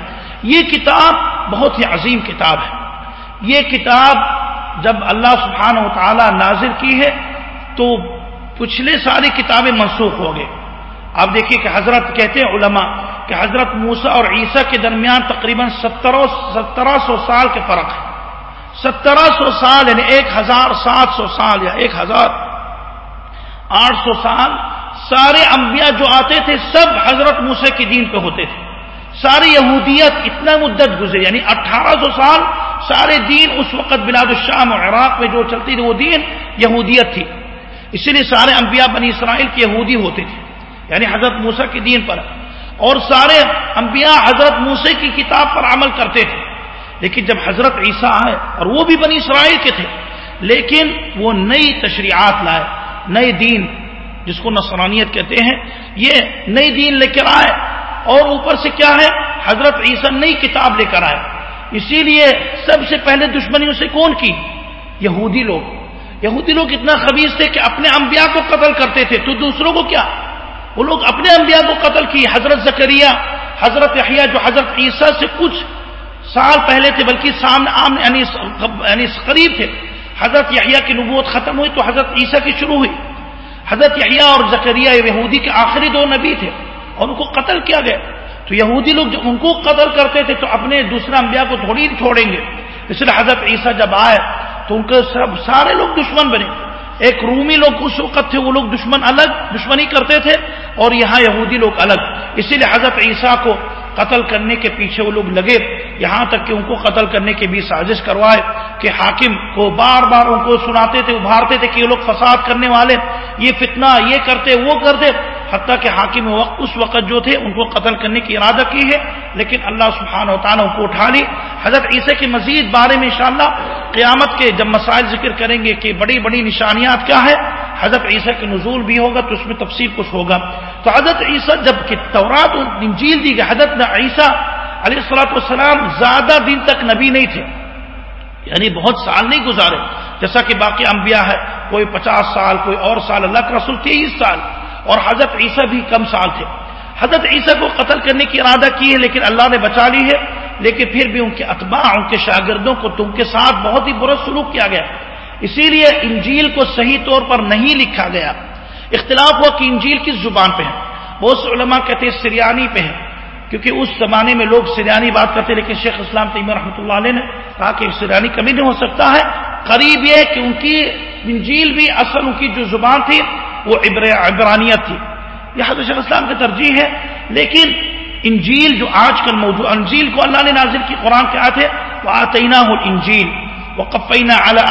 یہ کتاب بہت ہی عظیم کتاب ہے۔ یہ کتاب جب اللہ سبحانہ و تعالی نازل کی ہے، تو پچھلے ساری کتابیں منسوخ ہو گئے۔ آپ دیکھیے کہ حضرت کہتے ہیں علماء کہ حضرت موسا اور عیسیٰ کے درمیان تقریباً سترہ سو سال کے فرق ہے۔ سترہ سو سال یعنی ایک ہزار سات سو سال یا ایک ہزار آٹھ سو سال سارے انبیاء جو آتے تھے سب حضرت موسے کے دین پہ ہوتے تھے۔ ساری یہودیت اتنا مدت گزرے یعنی اٹھارہ سو سال سارے دین اس وقت بلاد الشام اور عراق میں جو چلتی تھی وہ دین یہودیت تھی۔ اسی لیے سارے انبیاء بنی اسرائیل کے یہودی ہوتے تھے۔ یعنی حضرت موسا کے دین پر اور سارے انبیاء حضرت موسے کی کتاب پر عمل کرتے تھے۔ لیکن جب حضرت عیسیٰ آئے اور وہ بھی بنی اسرائیل کے تھے، لیکن وہ نئی تشریعات لائے نئے دین، جس کو نصرانیت کہتے ہیں، یہ نئی دین لے کر آئے۔ اور اوپر سے کیا ہے؟ حضرت عیسیٰ نئی کتاب لے کر آئے۔ اسی لیے سب سے پہلے دشمنی اسے کون کی؟ یہودی لوگ۔ یہودی لوگ اتنا خبیص تھے کہ اپنے انبیاء کو قتل کرتے تھے۔ تو دوسروں کو کیا؟ وہ لوگ اپنے انبیاء کو قتل کی، حضرت زکریہ حضرت یحییٰ جو حضرت عیسیٰ سے کچھ سال پہلے تھے، بلکہ سامنے عام یعنی یعنی قریب تھے۔ حضرت یحییٰ کی نبوت ختم ہوئی تو حضرت عیسیٰ کی شروع ہوئی۔ حضرت یحییٰ اور زکریہ یہودی کے آخری دو نبی تھے، اور ان کو قتل کیا گیا۔ تو یہودی لوگ جب ان کو قتل کرتے تھے تو اپنے دوسرے انبیاء کو تھوڑی چھوڑیں گے۔ اس لیے حضرت عیسیٰ جب آئے تو ان کے سب، سارے لوگ دشمن بنے۔ ایک رومی لوگ اس وقت تھے، وہ لوگ دشمن الگ، دشمنی کرتے تھے اور یہاں یہودی لوگ الگ۔ اسی لیے حضرت عیسیٰ کو قتل کرنے کے پیچھے وہ لوگ لگے۔ یہاں تک کہ ان کو قتل کرنے کی بھی سازش کروائے کہ حاکم کو بار بار ان کو سناتے تھے، ابھارتے تھے کہ یہ لوگ فساد کرنے والے، یہ فتنہ، یہ کرتے، وہ کرتے۔ حتیٰ کہ حاکم وقت اس وقت جو تھے ان کو قتل کرنے کی ارادہ کی ہے، لیکن اللہ سبحانہ و تعالیٰ ان کو اٹھا لی۔ حضرت عیسیٰ کے مزید بارے میں انشاءاللہ قیامت کے جب مسائل ذکر کریں گے کہ بڑی بڑی نشانیات کیا ہے حضرت عیسیٰ کے نزول بھی ہوگا تو اس میں تفصیل کچھ ہوگا۔ تو حضرت عیسیٰ جبکہ تورات انجیل دی گئی، حضرت عیسیٰ علیہ السلاۃ والسلام زیادہ دن تک نبی نہیں تھے یعنی بہت سال نہیں گزارے۔ جیسا کہ باقی انبیاء ہے، کوئی پچاس سال، کوئی اور سال، اللہ کے رسول تیئیس سال۔ اور حضرت عیسیٰ بھی کم سال تھے۔ حضرت عیسیٰ کو قتل کرنے کی ارادہ کی ہے، لیکن اللہ نے بچا لی ہے۔ لیکن پھر بھی ان کے اتباع، ان کے شاگردوں کو تم کے ساتھ بہت ہی برا سلوک کیا گیا۔ اسی لیے انجیل کو صحیح طور پر نہیں لکھا گیا۔ اختلاف ہوا کہ انجیل کس زبان پہ ہے۔ بہت سے علماء کہتے ہیں سریانی پہ ہے۔ کیونکہ اس زمانے میں لوگ سریانی بات کرتے لیکن شیخ اسلام تیم رحمۃ اللہ علیہ نے کہا کہ سریانی کبھی نہیں ہو سکتا ہے۔ قریب یہ کہ ان کی انجیل بھی اصل ان کی جو زبان تھی، وہ عبرانیت تھی۔ یہ حضرت شیخ اسلام کی ترجیح ہے، لیکن انجیل جو آج کل موجود، انجیل کو اللہ نے نازل کی قرآن کے آتے وہ آتینہ انجیل وہ کفینہ اعلیٰ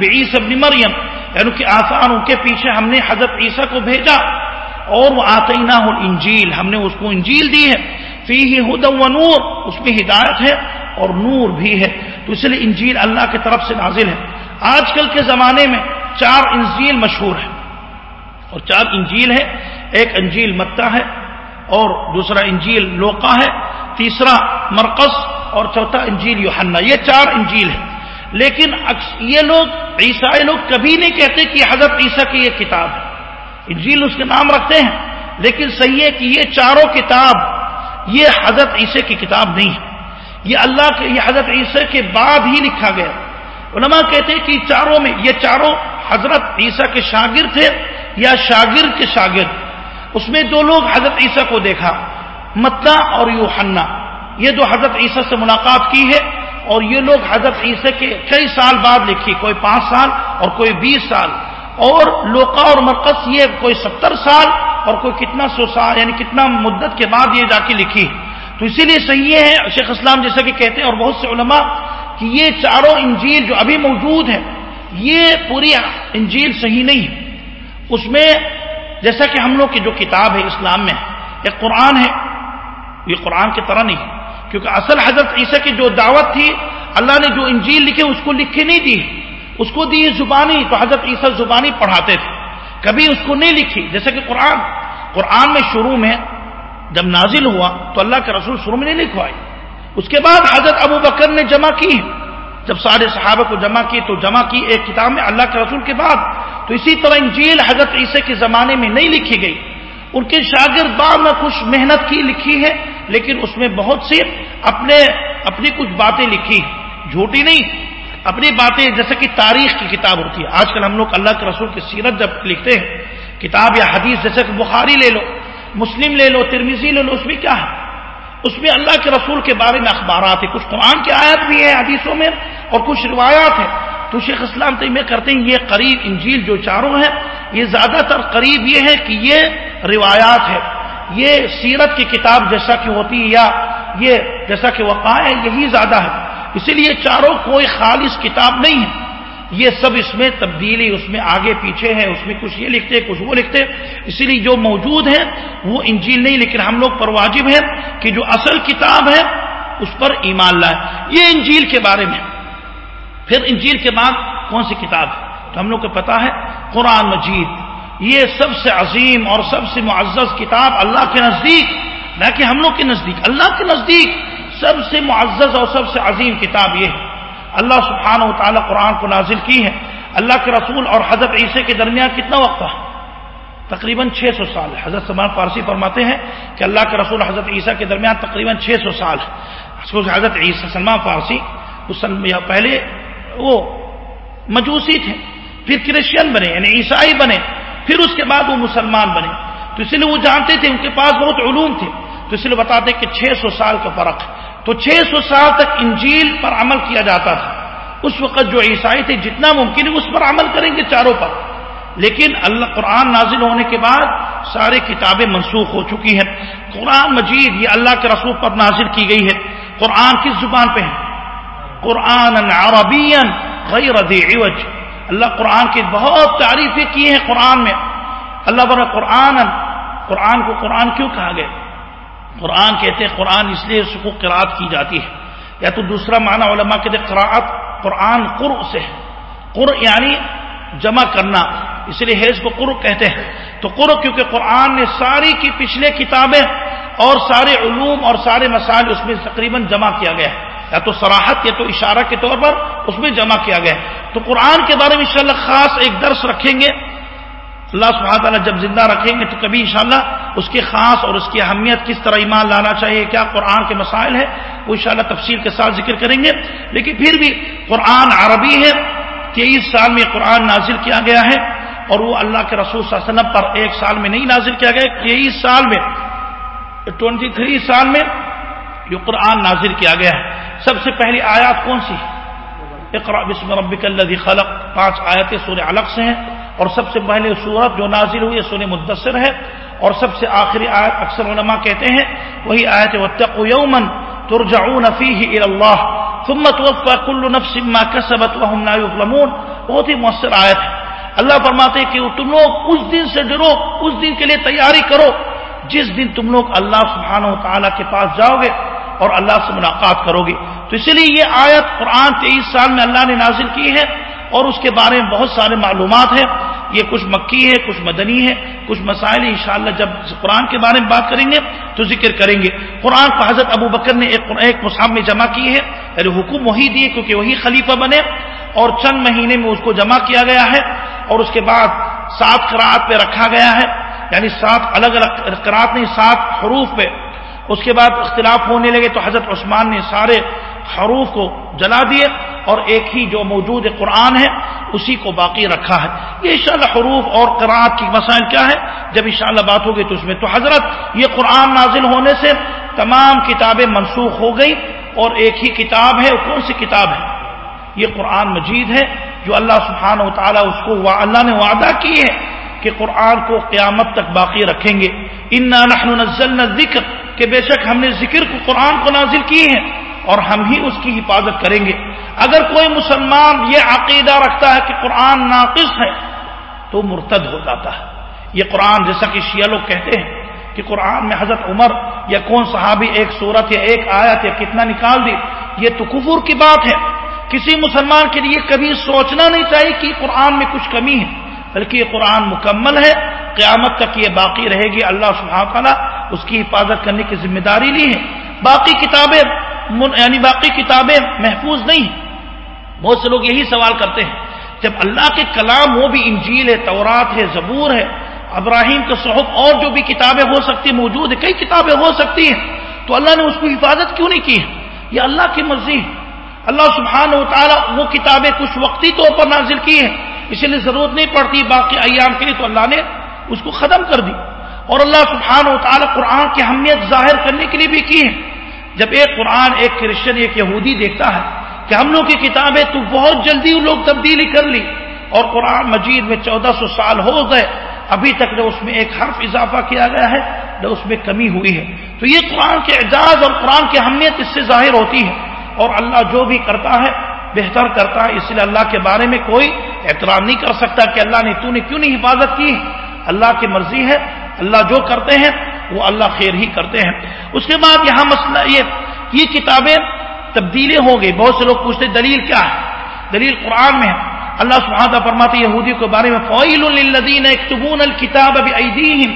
عیسی ابن مریم یعنی کہ آسان ان کے پیچھے ہم نے حضرت عیسیٰ کو بھیجا۔ اور وہ آتینہ انجیل ہم نے اس کو انجیل دی ہے۔ فی ہی ہدم و نور اس میں ہدایت ہے اور نور بھی ہے۔ تو اس لیے انجیل اللہ کی طرف سے نازل ہے۔ آج کل کے زمانے میں چار انجیل مشہور ہے اور چار انجیل ہے ایک انجیل متا ہے اور دوسرا انجیل لوکا ہے۔ تیسرا مرکز اور چوتھا انجیل یوحنا۔ یہ چار انجیل ہے لیکن یہ لوگ، عیسائی لوگ کبھی نہیں کہتے کہ حضرت عیسیٰ کی یہ کتاب ہے۔ انجیل اس کے نام رکھتے ہیں، لیکن صحیح ہے کہ یہ چاروں کتاب، یہ حضرت عیسیٰ کی کتاب نہیں ہے۔ یہ اللہ کے، یہ حضرت عیسیٰ کے بعد ہی لکھا گیا۔ علماء کہتے ہیں کہ چاروں میں، یہ چاروں حضرت عیسیٰ کے شاگرد تھے یا شاگرد کے شاگرد۔ اس میں دو لوگ حضرت عیسیٰ کو دیکھا متا اور یوحنا۔ یہ دو حضرت عیسیٰ سے ملاقات کی ہے اور یہ لوگ حضرت عیسیٰ کے کئی سال بعد لکھی، کوئی پانچ سال اور کوئی بیس سال۔ اور لوکا اور مرکز یہ کوئی ستر سال اور کوئی کتنا سو سال یعنی کتنا مدت کے بعد یہ جا کے لکھی۔ تو اسی لیے صحیح ہے، شیخ اسلام جیسا کہ کہتے ہیں اور بہت سے علماء کہ یہ چاروں انجیل جو ابھی موجود ہے یہ پوری انجیل صحیح نہیں۔ ہے اس میں جیسا کہ ہم لوگ کی جو کتاب ہے اسلام میں ایک قرآن ہے۔ یہ قرآن کی طرح نہیں، کیونکہ اصل حضرت عیسیٰ کی جو دعوت تھی، اللہ نے جو انجیل لکھے اس کو لکھ کے نہیں دی۔ اس کو دی زبانی تو حضرت عیسیٰ زبانی پڑھاتے تھے۔ کبھی اس کو نہیں لکھی، جیسے کہ قرآن۔ قرآن میں شروع میں جب نازل ہوا تو اللہ کے رسول شروع میں نہیں لکھوائی۔ اس کے بعد حضرت ابو بکر نے جمع کی۔ جب سارے صحابہ کو جمع کی تو جمع کی ایک کتاب میں اللہ کے رسول کے بعد۔ تو اسی طرح انجیل حضرت عیسیٰ کے زمانے میں نہیں لکھی گئی۔ ان کے شاگرد بعد میں کچھ محنت کی لکھی ہے، لیکن اس میں بہت سی اپنے، اپنی کچھ باتیں لکھی جھوٹی نہیں اپنی باتیں، جیسے کہ تاریخ کی کتاب ہوتی ہے۔ آج کل ہم لوگ اللہ کے رسول کی سیرت جب لکھتے ہیں، کتاب یا حدیث، جیسے کہ بخاری لے لو، مسلم لے لو ترمیزی لے لو، اس میں کیا ہے؟ اس میں اللہ کے رسول کے بارے میں اخبارات ہیں۔ کچھ قرآن کی آیت بھی ہے حدیثوں میں اور کچھ روایات ہیں۔ تو شیخ اسلام تیمیہ کرتے ہیں، یہ قریب انجیل جو چاروں ہیں، یہ زیادہ تر قریب یہ ہے کہ یہ روایات ہے یہ سیرت کی کتاب جیسا کہ ہوتی ہے یا یہ جیسا کہ وقع ہے، یہی زیادہ ہے۔ اسی لیے چاروں کوئی خالص کتاب نہیں ہے۔ یہ سب اس میں تبدیلی، اس میں آگے پیچھے ہے اس میں کچھ یہ لکھتے، کچھ وہ لکھتے۔ اسی لیے جو موجود ہے وہ انجیل نہیں، لیکن ہم لوگ پر واجب ہے کہ جو اصل کتاب ہے، اس پر ایمان لائے۔ یہ انجیل کے بارے میں۔ پھر انجیل کے بعد کون سی کتاب ہے؟ تو ہم لوگ کو پتا ہے، قرآن مجید۔ یہ سب سے عظیم اور سب سے معزز کتاب اللہ کے نزدیک، نہ کہ ہم لوگ کے نزدیک، اللہ کے نزدیک۔ سب سے معزز اور سب سے عظیم کتاب یہ ہے۔ اللہ سبحانہ و تعالیٰ قرآن کو نازل کی ہے۔ اللہ کے رسول اور حضرت عیسیٰ کے درمیان کتنا وقت تھا تقریباً چھ سو سال ہے۔ حضرت سلمان فارسی فرماتے ہیں کہ اللہ کے رسول حضرت عیسیٰ کے درمیان تقریباً چھ سو سال ہے۔ حضرت عیسیٰ سلمان فارسی پہلے وہ مجوسی تھے، پھر کرسچن بنے یعنی عیسائی بنے، پھر اس کے بعد وہ مسلمان بنے۔ تو اس لیے وہ جانتے تھے، ان کے پاس بہت علوم تھے۔ تو اس لیے بتاتے کہ چھ سو سال کا فرق ہے۔ تو چھ سو سال تک انجیل پر عمل کیا جاتا تھا۔ اس وقت جو عیسائی تھے، جتنا ممکن ہے، اس پر عمل کریں گے چاروں پر۔ لیکن اللہ، قرآن نازل ہونے کے بعد سارے کتابیں منسوخ ہو چکی ہیں۔ قرآن مجید، یہ اللہ کے رسول پر نازل کی گئی ہے۔ قرآن کس زبان پہ ہے؟ قرآن عربی غیر عوج۔ اللہ قرآن کی بہت تعریفیں کی ہیں قرآن میں۔ اللہ بر قرآن قرآن کو قرآن کیوں کہا گیا؟ قرآن کہتے ہیں، قرآن اس لیے اس کو قرآت کی جاتی ہے۔ یا تو دوسرا معنی علماء کہتے ہیں قرآت قرآن قر سے ہے۔ قر یعنی جمع کرنا، اس لیے حیض کو قر کہتے ہیں۔ تو قر کیونکہ قرآن نے ساری کی پچھلے کتابیں اور سارے علوم اور سارے مسائل اس میں تقریباً جمع کیا گیا ہے۔ یا تو سراحت یا تو اشارہ کے طور پر اس میں جمع کیا گیا ہے۔ تو قرآن کے بارے میں انشاءاللہ خاص ایک درس رکھیں گے۔ اللہ سبحانہ تعالیٰ جب زندہ رکھیں گے تو کبھی انشاءاللہ اس کے خاص اور اس کی اہمیت کس طرح ایمان لانا چاہیے، کیا قرآن کے مسائل ہے وہ انشاءاللہ تفصیل کے ساتھ ذکر کریں گے۔ لیکن پھر بھی قرآن عربی ہے، تیئیس سال میں قرآن نازل کیا گیا ہے اور وہ اللہ کے رسول صلی اللہ علیہ وسلم پر ایک سال میں نہیں نازل کیا گیا، تیئیس سال میں ٹوینٹی تھری سال میں جو قرآن نازل کیا گیا ہے۔ سب سے پہلی آیات کون سی؟ اقرا بسم ربک الذی خلق۔ پانچ آیتیں سورہ الگ سے ہیں۔ اور سب سے پہلے صورت جو نازل ہوئی سورہ مدثر ہے، اور سب سے آخری آیت اکثر علماء کہتے ہیں، وہی آیت واتقوا یوما ترجعون فیہ الى اللہ ثم توفى كل نفس ما كسبت وهم لا يظلمون۔ بہت ہی مؤثر آیت ہے۔ اللہ فرماتے ہیں کہ تم لوگ اس دن سے ڈرو، اس دن کے لیے تیاری کرو۔ جس دن تم لوگ اللہ سبحانہ و تعالیٰ کے پاس جاؤ گے اور اللہ سے ملاقات کرو گے۔ تو اس لیے یہ آیت قرآن تیئیس سال میں اللہ نے نازل کی ہے۔ اور اس کے بارے میں بہت سارے معلومات ہیں۔ یہ کچھ مکی ہے، کچھ مدنی ہے، کچھ مسائل انشاءاللہ جب قرآن کے بارے میں بات کریں گے تو ذکر کریں گے۔ قرآن کو حضرت ابو بکر نے ایک ایک مصحف میں جمع کی ہے۔ یعنی حکم وہی دیے کیونکہ وہی خلیفہ بنے۔ اور چند مہینے میں اس کو جمع کیا گیا ہے۔ اور اس کے بعد سات قرآت پہ رکھا گیا ہے۔ یعنی سات الگ الگ قرآت نہیں، سات حروف پہ۔ اس کے بعد اختلاف ہونے لگے تو حضرت عثمان نے سارے حروف کو جلا دیے اور ایک ہی جو موجود قرآن ہے، اسی کو باقی رکھا ہے۔ یہ انشاءاللہ حروف اور قرآن کی مسائل کیا ہے جب انشاءاللہ بات ہوگی تو اس میں تو حضرت یہ قرآن نازل ہونے سے تمام کتابیں منسوخ ہو گئی اور ایک ہی کتاب ہے۔ کون سی کتاب ہے؟ یہ قرآن مجید ہے جو اللہ سبحانہ و تعالیٰ اس کو اللہ نے وعدہ کی ہے کہ قرآن کو قیامت تک باقی رکھیں گے۔ نزلنا ذکر کہ بے شک ہم نے ذکر کو، قرآن کو نازل کی ہے اور ہم ہی اس کی حفاظت کریں گے۔ اگر کوئی مسلمان یہ عقیدہ رکھتا ہے کہ قرآن ناقص ہے، تو مرتد ہو جاتا ہے۔ یہ قرآن جیسا کہ شیعہ لوگ کہتے ہیں کہ قرآن میں حضرت عمر یا کون صحابی ایک صورت یا ایک آیت یا کتنا نکال دی، یہ تو کفر کی بات ہے۔ کسی مسلمان کے لیے کبھی سوچنا نہیں چاہیے کہ قرآن میں کچھ کمی ہے، بلکہ یہ قرآن مکمل ہے۔ قیامت تک یہ باقی رہے گی۔ اللہ سبحانہ تعالیٰ اس کی حفاظت کرنے کی ذمہ داری لی ہے۔ باقی کتابیں یعنی باقی کتابیں محفوظ نہیں. بہت سے لوگ یہی سوال کرتے ہیں، جب اللہ کے کلام وہ بھی انجیل ہے، تورات ہے، زبور ہے، ابراہیم کا صحب اور جو بھی کتابیں ہو سکتی موجود ہے کئی کتابیں ہو سکتی ہیں، تو اللہ نے اس کو حفاظت کیوں نہیں کی؟ یہ اللہ کی مرضی ہے۔ اللہ سبحانہ و تعالیٰ وہ کتابیں کچھ وقتی طور پر نازل کی ہیں اسی لیے ضرورت نہیں پڑتی، باقی ایام کے لیے تو اللہ نے اس کو ختم کر دی۔ اور اللہ سبحانہ و تعالیٰ قرآن کی اہمیت ظاہر کرنے کے لیے بھی کی ہے جب ایک قرآن، ایک کرسچن، ایک یہودی دیکھتا ہے کہ ہم لوگ کی کتابیں تو بہت جلدی ان لوگ تبدیلی کر لی اور قرآن مجید میں چودہ سو سال ہو گئے، ابھی تک نہ اس میں ایک حرف اضافہ کیا گیا ہے، نہ اس میں کمی ہوئی ہے۔ تو یہ قرآن کے اعجاز اور قرآن کی اہمیت اس سے ظاہر ہوتی ہے اور اللہ جو بھی کرتا ہے، بہتر کرتا ہے۔ اس لیے اللہ کے بارے میں کوئی اعتراض نہیں کر سکتا کہ اللہ نے، تو نے کیوں نہیں حفاظت کی؟ اللہ کی مرضی ہے، اللہ جو کرتے ہیں وہ اللہ خیر ہی کرتے ہیں۔ اس کے بعد یہاں مسئلہ یہ یہ کتابیں تبدیلیں ہو گئی بہت سے لوگ پوچھتے دلیل کیا ہے؟ دلیل قرآن میں ہے۔ اللہ سبحانہ فرماتے یہودی کے بارے میں فوائل للذین یکتبون الکتاب بایدیہم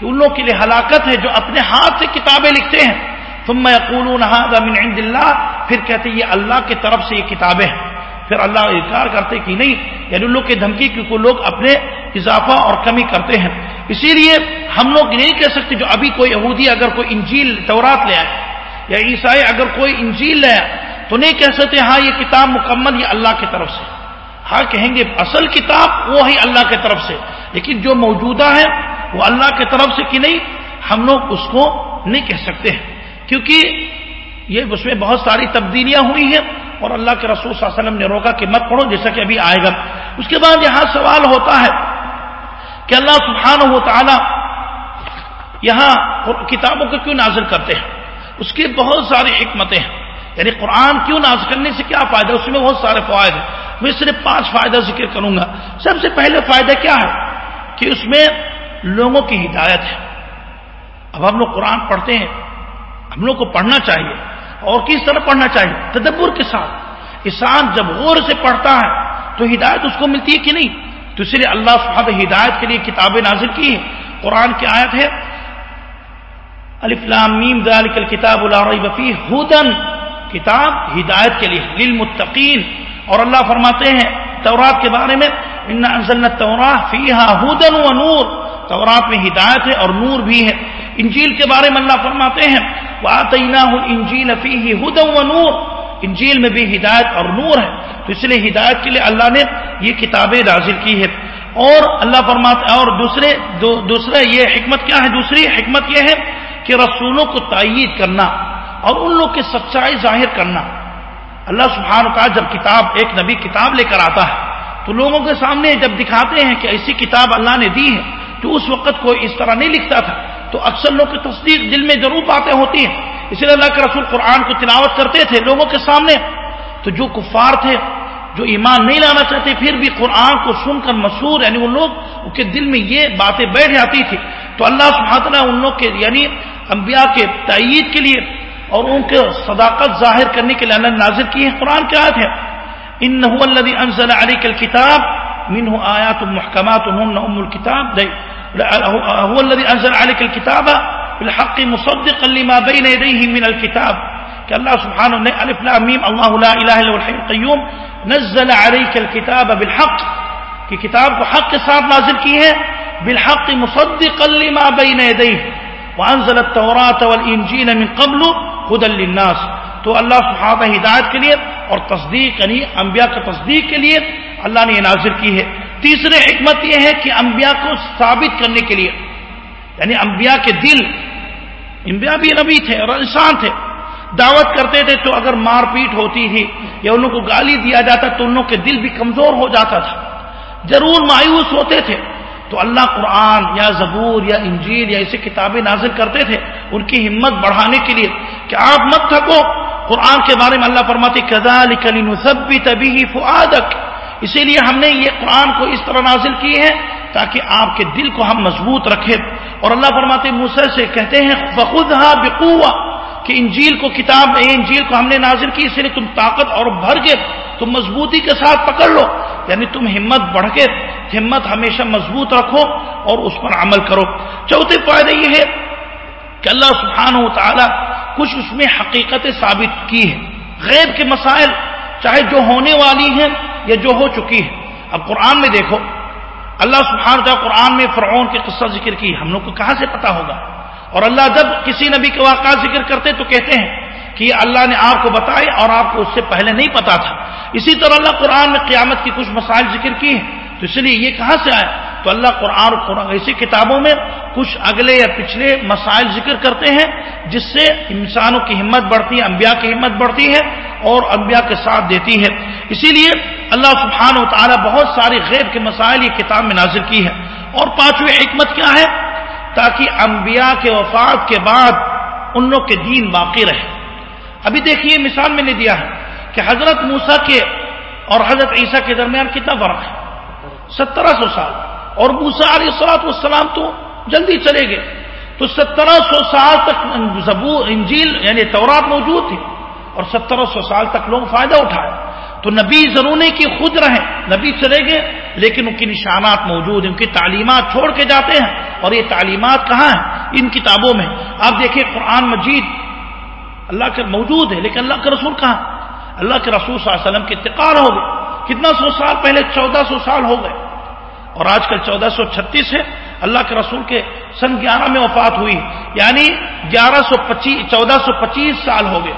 کہ ان لوگوں کے لیے ہلاکت ہے جو اپنے ہاتھ سے کتابیں لکھتے ہیں۔ ثم یقولون هذا من عند اللہ، پھر کہتے ہیں، یہ اللہ کی طرف سے یہ کتابیں ہیں۔ پھر اللہ انکار کرتے کہ نہیں یعنی ان لوگ کی دھمکی، کیونکہ لوگ اپنے اضافہ اور کمی کرتے ہیں۔ اسی لیے ہم لوگ نہیں کہہ سکتے جو ابھی کوئی یہودی اگر کوئی انجیل تورات لے آئے یا عیسائی اگر کوئی انجیل لے آئے تو نہیں کہہ سکتے ہاں یہ کتاب مکمل یہ اللہ کی طرف سے ہاں کہیں گے اصل کتاب وہ ہے اللہ کی طرف سے لیکن جو موجودہ ہے وہ اللہ کی طرف سے کہ نہیں ہم لوگ اس کو نہیں کہہ سکتے ہیں کیونکہ یہ اس میں بہت ساری تبدیلیاں ہوئی ہیں اور اللہ کے رسول صلی اللہ علیہ وسلم نے روکا کہ مت پڑھو جیسا کہ ابھی آئے گا اس کے بعد یہاں سوال ہوتا ہے کہ اللہ سبحانہ و تعالی یہاں کتابوں کو کیوں نازل کرتے ہیں؟ اس کی بہت ساری حکمتیں ہیں۔ یعنی قرآن کیوں نازل کرنے سے کیا فائدہ؟ اس میں بہت سارے فوائد ہیں۔ میں صرف پانچ فائدہ ذکر کروں گا۔ سب سے پہلے فائدہ کیا ہے؟ کہ اس میں لوگوں کی ہدایت ہے۔ اب ہم لوگ قرآن پڑھتے ہیں۔ ہم لوگ کو پڑھنا چاہیے۔ اور کس طرح پڑھنا چاہیے؟ تدبر کے ساتھ۔ انسان جب غور سے پڑھتا ہے تو ہدایت اس کو ملتی ہے کہ نہیں؟ تو اس لیے اللہ صحاب ہدایت کے لیے کتابیں نازل کی ہیں۔ قرآن کی آیت ہے الفلام کتاب الفی ہدن، کتاب ہدایت کے لیے، للمتقین۔ اور اللہ فرماتے ہیں تورات کے بارے میں ان ہدن و نور۔ تورات میں ہدایت ہے اور نور بھی ہے۔ انجیل کے بارے میں اللہ فرماتے ہیں انجیل فی ہدن و نور۔ انجیل میں بھی ہدایت اور نور ہے۔ تو اس لیے ہدایت کے لیے اللہ نے یہ کتابیں نازل کی ہے اور اللہ فرماتے اور دوسرے، دو، دوسرا یہ حکمت کیا ہے؟ دوسری حکمت یہ ہے کہ رسولوں کو تائید کرنا اور ان لوگ کی سچائی ظاہر کرنا۔ اللہ سبحانہ کا جب کتاب، ایک نبی کتاب لے کر آتا ہے، تو لوگوں کے سامنے جب دکھاتے ہیں کہ ایسی کتاب اللہ نے دی ہے، تو اس وقت کوئی اس طرح نہیں لکھتا تھا۔ تو اکثر لوگ کی تصدیق دل میں ضرور باتیں ہوتی ہیں۔ اس لیے اللہ کے رسول قرآن کو تلاوت کرتے تھے لوگوں کے سامنے تو جو کفار تھے، جو ایمان نہیں لانا چاہتے، پھر بھی قرآن کو سن کر مشہور یعنی وہ لوگ ان کے دل میں یہ باتیں بیٹھ جاتی تھی تو اللہ سبحانہ ان لوگ کے یعنی انبیاء کے تائید کے لیے اور ان کے صداقت ظاہر کرنے کے لیے اللہ نازر کی ہے قرآن کے آیت ہے ان الذي انزل عليك الكتاب، منه آيات محكمات هن ام الكتاب. هو الذي انزل عليك الكتاب بالحق مصدقا لما بين يديه من الكتاب. کہ اللہ سبحانہ نے الف لام میم، اللہ لا الہ الا الحی القیوم، نزل علیک الكتاب بالحق، کہ کتاب کو حق کے ساتھ نازل کی ہے، بالحق مصدقا لما بین یدیہ، وانزل التوراۃ والانجیل من قبل هدى للناس. تو اللہ سبحانہ ہدایت کے لیے اور تصدیق یعنی انبیاء کی تصدیق کے لیے اللہ نے یہ نازل کی ہے. تیسرے حکمت یہ ہے کہ انبیاء کو ثابت کرنے کے لیے یعنی انبیاء کے دل انبیاء بھی نبی تھے اور انسان تھے۔ دعوت کرتے تھے تو اگر مار پیٹ ہوتی تھی یا ان کو گالی دیا جاتا تو ان کے دل بھی کمزور ہو جاتا تھا۔ ضرور مایوس ہوتے تھے۔ تو اللہ قرآن یا زبور یا انجیل یا ایسی کتابیں نازل کرتے تھے ان کی ہمت بڑھانے کے لیے کہ آپ مت تھکو۔ قرآن کے بارے میں اللہ فرماتی کزال کلی تبھی فعادک اسی لیے ہم نے یہ قرآن کو اس طرح نازل کی ہے تاکہ آپ کے دل کو ہم مضبوط رکھے۔ اور اللہ فرماتے موسر سے کہتے ہیں بخود ہاں کہ انجیل کو کتاب انجیل کو ہم نے نازل کی، اس لیے تم طاقت اور بھر کے تم مضبوطی کے ساتھ پکڑ لو۔ یعنی تم ہمت بڑھ کے ہمت ہمیشہ مضبوط رکھو اور اس پر عمل کرو۔ چوتھے فائدے یہ ہے کہ اللہ سبحانہ و تعالی کچھ اس میں حقیقت ثابت کی ہے غیب کے مسائل، چاہے جو ہونے والی ہیں یا جو ہو چکی ہے اب قرآن میں دیکھو اللہ سبحانہ تعالیٰ قرآن میں فرعون کے قصہ ذکر کی، ہم لوگ کو کہاں سے پتا ہوگا؟ اور اللہ جب کسی نبی کے واقعات ذکر کرتے تو کہتے ہیں کہ اللہ نے آپ کو بتائے اور آپ کو اس سے پہلے نہیں پتا تھا۔ اسی طرح اللہ قرآن میں قیامت کی کچھ مسائل ذکر کی ہیں، تو اس لیے یہ کہاں سے آیا؟ تو اللہ قرآن قرآن ایسی کتابوں میں کچھ اگلے یا پچھلے مسائل ذکر کرتے ہیں، جس سے انسانوں کی ہمت بڑھتی ہے، انبیاء کی ہمت بڑھتی ہے اور انبیاء کے ساتھ دیتی ہے۔ اسی لیے اللہ سبحانہ و تعالیٰ بہت ساری غیب کے مسائل یہ کتاب میں نازل کی ہے۔ اور پانچویں حکمت کیا ہے؟ تاکہ انبیاء کے وفات کے بعد ان لوگ کے دین باقی رہے۔ ابھی دیکھیے، مثال میں نے دیا ہے کہ حضرت موسا کے اور حضرت عیسیٰ کے درمیان کتنا فرق ہے؟ سترہ سو سال۔ اور موسا علیہ السلاط والسلام تو جلدی چلے گئے۔ تو سترہ سو سال تک انجیل یعنی تورات موجود تھی اور سترہ سو سال تک لوگ فائدہ اٹھائے۔ تو نبی ضرور نہیں کہ خود رہیں، نبی چلے گئے، لیکن ان کی نشانات موجود ہیں ان کی تعلیمات چھوڑ کے جاتے ہیں۔ اور یہ تعلیمات کہاں ہیں؟ ان کتابوں میں۔ آپ دیکھیں قرآن مجید، اللہ کے موجود ہے، لیکن اللہ کے رسول کہاں اللہ کے رسول صلی اللہ علیہ وسلم کے انتقال ہو گئے کتنا سو سال پہلے؟ چودہ سو سال ہو گئے۔ اور آج کل چودہ سو چھتیس ہے، اللہ کے رسول کے سن گیارہ میں وفات ہوئی۔ یعنی گیارہ سو پچیس چودہ سو پچیس سال ہو گئے۔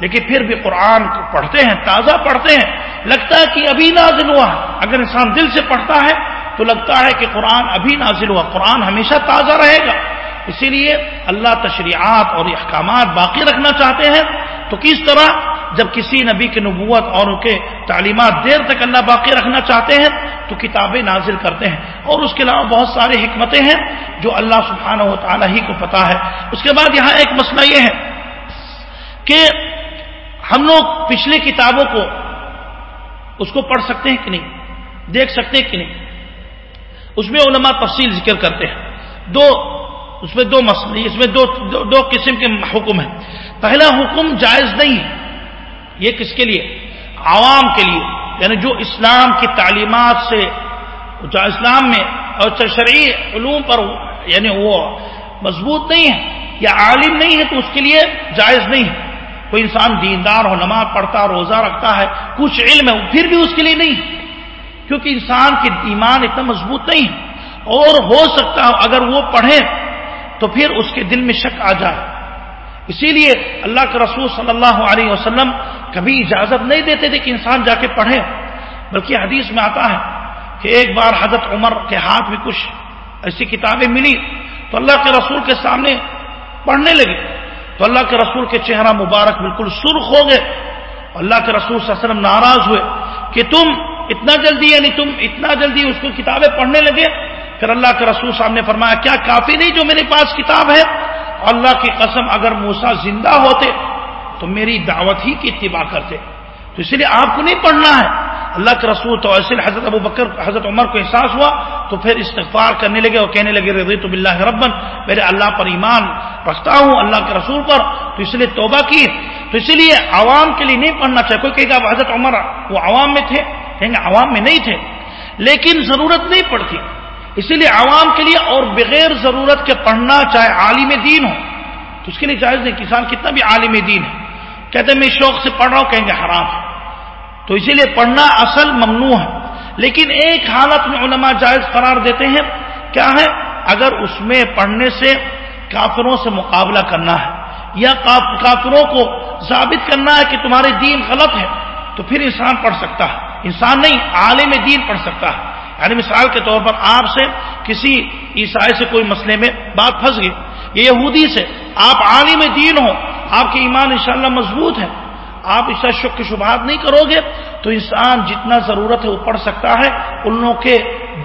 لیکن پھر بھی قرآن کو پڑھتے ہیں، تازہ پڑھتے ہیں۔ لگتا ہے کہ ابھی نازل ہوا۔ اگر انسان دل سے پڑھتا ہے تو لگتا ہے کہ قرآن ابھی نازل ہوا۔ قرآن ہمیشہ تازہ رہے گا۔ اسی لیے اللہ تشریعات اور احکامات باقی رکھنا چاہتے ہیں۔ تو کس طرح جب کسی نبی کی نبوت اور ان کے تعلیمات دیر تک اللہ باقی رکھنا چاہتے ہیں تو کتابیں نازل کرتے ہیں۔ اور اس کے علاوہ بہت ساری حکمتیں ہیں جو اللہ سبحانہ و تعالیٰ ہی کو پتا ہے۔ اس کے بعد یہاں ایک مسئلہ یہ ہے کہ ہم لوگ پچھلی کتابوں کو اس کو پڑھ سکتے ہیں کہ نہیں؟ دیکھ سکتے ہیں کہ نہیں؟ اس میں علماء تفصیل ذکر کرتے ہیں۔ دو اس میں دو مسئلے اس میں دو دو, دو قسم کے حکم ہیں۔ پہلا حکم جائز نہیں ہے۔ یہ کس کے لیے؟ عوام کے لیے یعنی جو اسلام کی تعلیمات سے، جو اسلام میں، اور شرعی علوم پر یعنی وہ مضبوط نہیں ہے، یا عالم نہیں ہے، تو اس کے لیے جائز نہیں ہے۔ کوئی انسان دیندار ہو، نماز پڑھتا، روزہ رکھتا ہے، کچھ علم ہے پھر بھی اس کے لیے نہیں کیونکہ انسان کے ایمان اتنا مضبوط نہیں ہے، اور ہو سکتا ہو اگر وہ پڑھے، تو پھر اس کے دل میں شک آ جائے۔ اسی لیے اللہ کے رسول صلی اللہ علیہ وسلم کبھی اجازت نہیں دیتے تھے کہ انسان جا کے پڑھے، بلکہ حدیث میں آتا ہے کہ ایک بار حضرت عمر کے ہاتھ میں کچھ ایسی کتابیں ملی تو اللہ کے رسول کے سامنے پڑھنے لگے۔ تو اللہ کے رسول کے چہرہ مبارک بالکل سرخ ہو گئے۔ اللہ کے رسول صلی اللہ علیہ وسلم ناراض ہوئے کہ تم اتنا جلدی یعنی تم اتنا جلدی اس کو کتابیں پڑھنے لگے؟ پھر اللہ کے رسول صاحب نے فرمایا، کیا کافی نہیں جو میرے پاس کتاب ہے؟ اللہ کی قسم اگر موسا زندہ ہوتے تو میری دعوت ہی کی اتباع کرتے۔ تو اس لیے آپ کو نہیں پڑھنا ہے۔ اللہ کے رسول تو ایسے حضرت ابو بکر، حضرت عمر کو احساس ہوا تو پھر استغفار کرنے لگے اور کہنے لگے رضی تو بلّہ ربن، میرے اللہ پر ایمان رکھتا ہوں، اللہ کے رسول پر۔ تو اس لیے توبہ کی۔ تو اسی لیے عوام کے لیے نہیں پڑھنا چاہیے۔ کوئی کہے گا حضرت عمر وہ عوام میں تھے، کہیں گے عوام میں نہیں تھے۔ لیکن ضرورت نہیں پڑتی۔ اسی لیے عوام کے لیے اور بغیر ضرورت کے پڑھنا چاہے عالم دین ہو، تو اس کے لیے جائز نہیں کسان کتنا بھی عالم دین ہے۔ کہتے ہیں، میں شوق سے پڑھ رہا ہوں، کہیں گے حرام ہے۔ تو اسی لیے پڑھنا اصل ممنوع ہے۔ لیکن ایک حالت میں علماء جائز قرار دیتے ہیں، کیا ہے؟ اگر اس میں پڑھنے سے کافروں سے مقابلہ کرنا ہے، یا کافروں کو ثابت کرنا ہے کہ تمہارے دین غلط ہے، تو پھر انسان پڑھ سکتا ہے۔ انسان نہیں، عالم دین پڑھ سکتا ہے۔ یعنی مثال کے طور پر آپ سے کسی عیسائی سے کوئی مسئلے میں بات پھنس گئی۔ یہ یہودی سے آپ عالم دین ہو، آپ کے ایمان انشاءاللہ مضبوط ہے۔ آپ اس کا شک شبہات نہیں کرو گے تو انسان جتنا ضرورت ہے وہ پڑھ سکتا ہے۔ ان لوگوں کے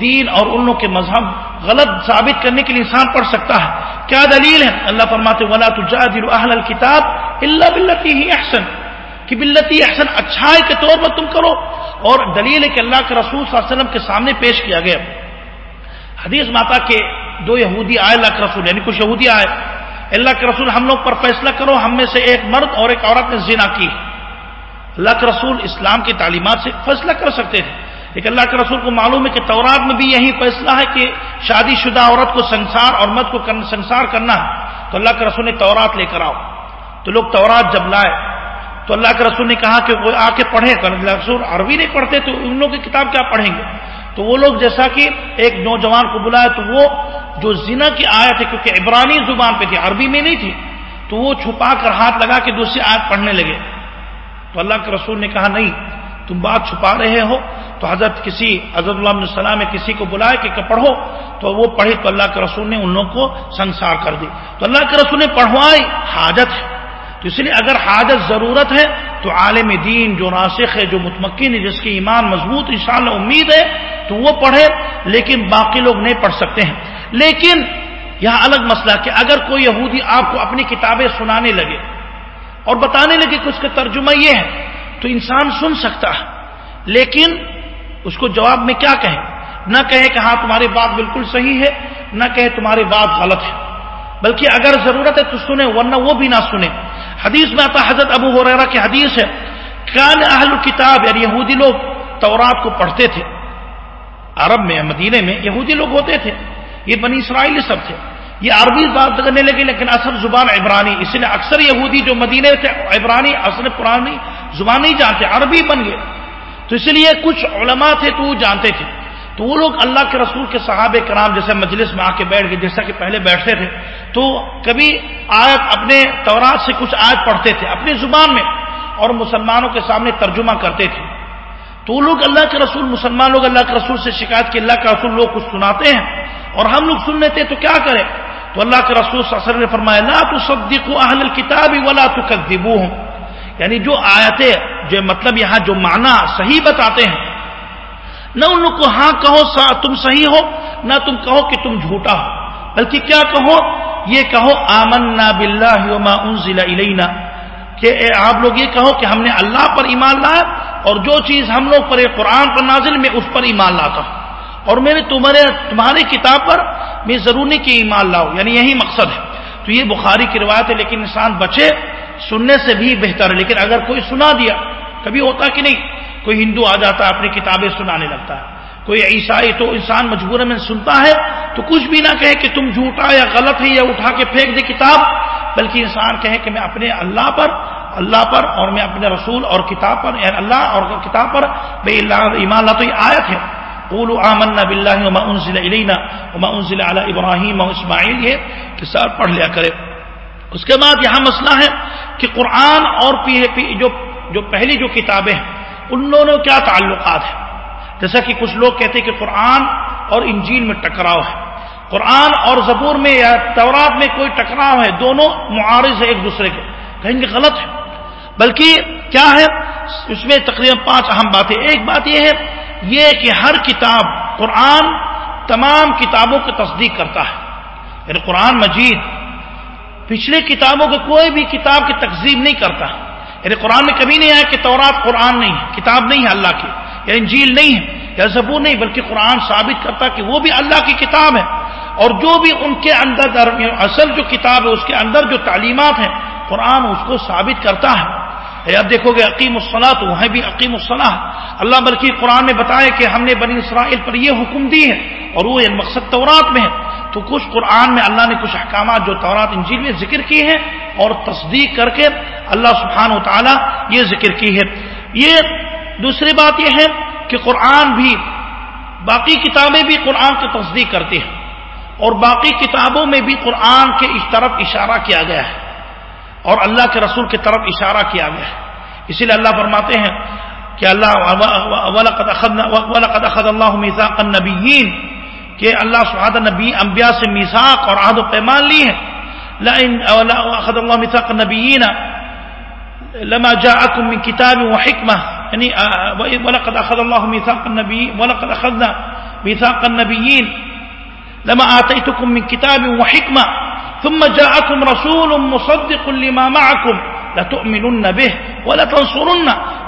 دین اور ان لوگوں کے مذہب غلط ثابت کرنے کے لیے انسان پڑھ سکتا ہے۔ کیا دلیل ہے؟ اللہ فرماتے ولا تجادل اہل الكتاب الا بالتي هي احسن کہ بلتی احسن اچھائی کے طور پر تم کرو۔ اور دلیل ہے کہ اللہ کے رسول صلی اللہ علیہ وسلم کے سامنے پیش کیا گیا۔ حدیث ماتا کے دو یہودی آئے، اللہ کے رسول یعنی کچھ یہودی آئے۔ اللہ کے رسول، ہم لوگ پر فیصلہ کرو، ہم میں سے ایک مرد اور ایک عورت نے زنا کی۔ اللہ کے رسول اسلام کی تعلیمات سے فیصلہ کر سکتے تھے۔ لیکن اللہ کے رسول کو معلوم ہے کہ تورات میں بھی یہی فیصلہ ہے کہ شادی شدہ عورت کو سنسار اور مرد کو سنسار کرنا ہے۔ تو اللہ کے رسول نے تورات لے کر آؤ۔ تو لوگ تورات جب لائے تو اللہ کے رسول نے کہا کہ وہ آ کے پڑھیں اللہ رسول عربی نہیں پڑھتے تو ان لوگوں کی کتاب کیا پڑھیں گے؟ تو وہ لوگ جیسا کہ ایک نوجوان کو بلایا تو وہ جو زنا کی آیت ہے، کیونکہ عبرانی زبان پہ تھی، عربی میں نہیں تھی، تو وہ چھپا کر ہاتھ لگا کے دوسری آیت پڑھنے لگے۔ تو اللہ کے رسول نے کہا، نہیں، تم بات چھپا رہے ہو۔ تو حضرت کسی، حضرت اللہ علیہ السلام نے کسی کو بلائے کہ پڑھو۔ تو وہ پڑھی تو اللہ کے رسول نے ان لوگوں کو سنسار کر دی۔ تو اللہ کے رسول نے پڑھوائی، حاجت ہے۔ تو اس لیے اگر حاجت ضرورت ہے تو عالم دین جو ناسخ ہے، جو مطمقن ہے، جس کی ایمان مضبوط انشاءاللہ امید ہے، تو وہ پڑھے، لیکن باقی لوگ نہیں پڑھ سکتے ہیں۔ لیکن یہاں الگ مسئلہ کہ اگر کوئی یہودی آپ کو اپنی کتابیں سنانے لگے اور بتانے لگے کہ اس کا ترجمہ یہ ہے، تو انسان سن سکتا ہے۔ لیکن اس کو جواب میں کیا کہیں نہ کہے کہ ہاں تمہاری بات بالکل صحیح ہے، نہ کہے تمہاری بات غلط ہے۔ بلکہ اگر ضرورت ہے تو سنیں، ورنہ وہ بھی نہ سنیں۔ حدیث میں آتا حضرت ابو ہو کی حدیث ہے، کان اہل کتاب یعنی یہودی لوگ تورات کو پڑھتے تھے۔ عرب میں مدینے میں یہودی لوگ ہوتے تھے۔ یہ بنی اسرائیل سب تھے۔ یہ عربی بات کرنے لگے، لیکن اصل زبان عبرانی۔ اس لیے اکثر یہودی جو مدینے تھے، عبرانی، اصل پرانی زبان نہیں جانتے، عربی بن گئے۔ تو اس لیے کچھ علماء تھے تو وہ جانتے تھے۔ تو وہ لوگ اللہ کے رسول کے صحابہ کرام جیسے مجلس میں آ کے بیٹھ گئے، جیسا کہ پہلے بیٹھتے تھے۔ تو کبھی آیت اپنے تورات سے کچھ آیت پڑھتے تھے، اپنی زبان میں، اور مسلمانوں کے سامنے ترجمہ کرتے تھے۔ تو وہ لوگ اللہ کے رسول، مسلمان لوگ اللہ کے رسول سے شکایت کہ اللہ کا رسول لوگ کچھ سناتے ہیں، اور ہم لوگ سن لیتے تو کیا کریں؟ تو اللہ کے رسول صلی اللہ علیہ وسلم نے فرمایا، لا تصدقوا اہل الكتاب ولا تكذبوهم یعنی جو آیتیں، جو مطلب یہاں جو معنی، صحیح بتاتے ہیں نہ ان لوگ کو ہاں کہو تم صحیح ہو، نہ تم کہو کہ تم جھوٹا ہو۔ بلکہ کیا کہو؟ یہ کہو، آمنا باللہ وما انزل الینا۔ کہ آپ لوگ یہ کہو کہ ہم نے اللہ پر ایمان لایا اور جو چیز ہم لوگ پر قرآن پر نازل میں اس پر ایمان لاتا۔ ہوں اور میرے تمہارے تمہاری کتاب پر میں ضرور نہیں کہ ایمان لاؤ۔ یعنی یہی مقصد ہے۔ تو یہ بخاری کی روایت ہے، لیکن انسان بچے سننے سے بھی بہتر ہے۔ لیکن اگر کوئی سنا دیا، کبھی ہوتا کہ نہیں؟ کوئی ہندو آ جاتا ہے، اپنی کتابیں سنانے لگتا ہے۔ کوئی عیسائی تو انسان مجبور میں سنتا ہے، تو کچھ بھی نہ کہے کہ تم جھوٹا یا غلط ہے یا اٹھا کے پھینک دے کتاب، بلکہ انسان کہے کہ میں اپنے اللہ پر اللہ پر اور میں اپنے رسول اور کتاب پر یعنی اللہ اور کتاب پر بے اللہ ایمان اللہ تو یہ آیت ہے۔ قولوا آمنا باللہ وما انزل الینا وما انزل علی ابراہیم و اسماعیل، یہ کہ سر پڑھ لیا کرے۔ اس کے بعد یہاں مسئلہ ہے کہ قرآن اور پی پی جو جو پہلی جو کتابیں ہیں ان دونوں کیا تعلقات ہیں؟ جیسا کہ کچھ لوگ کہتے ہیں کہ قرآن اور انجیل میں ٹکراؤ ہے۔ قرآن اور زبور میں یا تورات میں کوئی ٹکراؤ ہے، دونوں معارض ہے ایک دوسرے کے۔ کہیں گے غلط ہے۔ بلکہ کیا ہے؟ اس میں تقریباً پانچ اہم باتیں۔ ایک بات یہ ہے، یہ کہ ہر کتاب قرآن تمام کتابوں کی تصدیق کرتا ہے۔ یعنی قرآن مجید، پچھلے کتابوں کے کوئی بھی کتاب کی تقزیب نہیں کرتا۔ یعنی قرآن میں کبھی نہیں آیا کہ تورات قرآن نہیں ہے، کتاب نہیں ہے اللہ کی، یا انجیل نہیں ہے، یا زبور نہیں، بلکہ قرآن ثابت کرتا کہ وہ بھی اللہ کی کتاب ہے۔ اور جو بھی ان کے اندر اصل جو کتاب ہے، اس کے اندر جو تعلیمات ہیں، قرآن اس کو ثابت کرتا ہے۔ اب دیکھو گے عقیم الصلاح تو وہاں بھی عقیم الصلاح۔ اللہ بلکہ قرآن نے بتایا کہ ہم نے بنی اسرائیل پر یہ حکم دی ہے اور وہ یعنی مقصد تورات میں ہے۔ تو کچھ قرآن میں اللہ نے کچھ احکامات جو تورات، انجیل میں ذکر کی ہیں اور تصدیق کر کے اللہ سبحانہ و تعالیٰ یہ ذکر کی ہے۔ یہ دوسری بات یہ ہے کہ قرآن بھی، باقی کتابیں بھی قرآن کی تصدیق کرتی ہیں اور باقی کتابوں میں بھی قرآن کے اس طرف اشارہ کیا گیا ہے اور اللہ کے رسول کی طرف اشارہ کیا گیا ہے۔ اسی لیے اللہ فرماتے ہیں کہ اللہ اللہ میزاق النبیین کہ اللہ سعاد نبی انبیاء سے میزاق اور عہد و پیمان لی ہے اخذ اللہ میزاق النبیین لما جاءكم من كتاب وحكمة يعني یعنی، ولقد أخذ الله ميثاق النبي ولقد أخذنا ميثاق النبيين لما آتيتكم من كتاب وحكمة ثم جاءكم رسول مصدق لما معكم لتؤمنن به ولا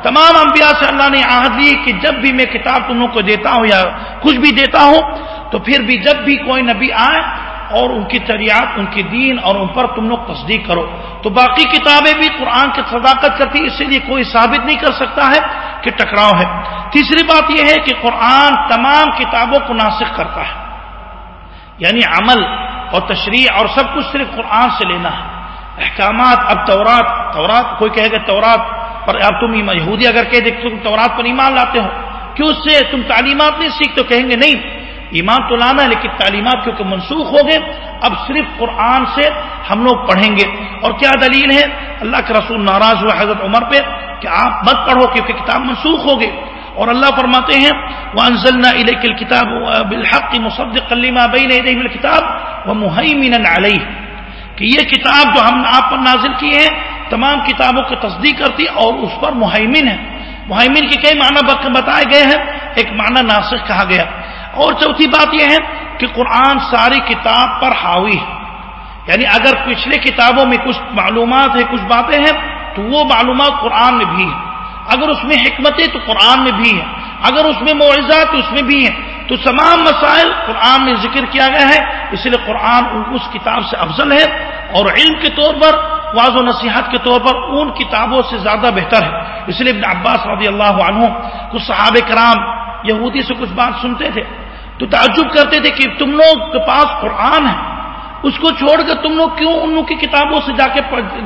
تمام انبیاء سے اللہ نے عہد لی کہ جب بھی میں کتاب تم لوگ کو دیتا ہوں یا کچھ بھی دیتا ہوں، تو پھر بھی جب بھی کوئی نبی آئے اور ان کی تریات ان کی دین اور ان پر تم لوگ تصدیق کرو۔ تو باقی کتابیں بھی قرآن کی صداقت کرتی، اس لیے کوئی ثابت نہیں کر سکتا ہے کہ ٹکراؤ ہے۔ تیسری بات یہ ہے کہ قرآن تمام کتابوں کو ناسخ کرتا ہے۔ یعنی عمل اور تشریح اور سب کچھ صرف قرآن سے لینا ہے۔ احکامات، اب تورات تورات کوئی کہے گا تورات پر اب تم یہودی اگر کہہ دے تم تورات پر ایمان لاتے ہو، کیوں اس سے تم تعلیمات نہیں سیکھ تو کہیں گے نہیں، ایمان تو لانا ہے لیکن تعلیمات کیونکہ منسوخ ہو گئے، اب صرف قرآن سے ہم لوگ پڑھیں گے۔ اور کیا دلیل ہے؟ اللہ کے رسول ناراض ہوئے حضرت عمر پہ کہ آپ مت پڑھو کیونکہ کتاب منسوخ ہوگی اور اللہ فرماتے ہیں وہ انزلنا علیہ کتاب بالحق مصدق کلیمہ بین کتاب وہ محمین علیہ کہ یہ کتاب جو ہم آپ پر نازل کی ہے تمام کتابوں کی تصدیق کرتی اور اس پر مہمن ہے مہمن کے کئی معنی بتائے گئے ہیں۔ ایک معنی ناسخ کہا گیا۔ اور چوتھی بات یہ ہے کہ قرآن ساری کتاب پر حاوی ہے۔ یعنی اگر پچھلے کتابوں میں کچھ معلومات ہے کچھ باتیں ہیں، تو وہ معلومات قرآن میں بھی ہیں۔ اگر اس میں حکمتیں، تو قرآن میں بھی ہے اگر اس میں معاوضات تو اس میں بھی ہیں، تو تمام مسائل قرآن میں ذکر کیا گیا ہے، اس لیے قرآن اس کتاب سے افضل ہے اور علم کے طور پر واض و نصیحت کے طور پر ان کتابوں سے زیادہ بہتر ہے۔ اس لیے ابن عباس رضی اللہ عنہ کچھ صحابہ کرام یہودی سے کچھ بات سنتے تھے، تو تعجب کرتے تھے کہ تم لوگ کے پاس قرآن ہے۔ اس کو چھوڑ کر تم لوگ کیوں ان لوگ کی کتابوں سے جا کے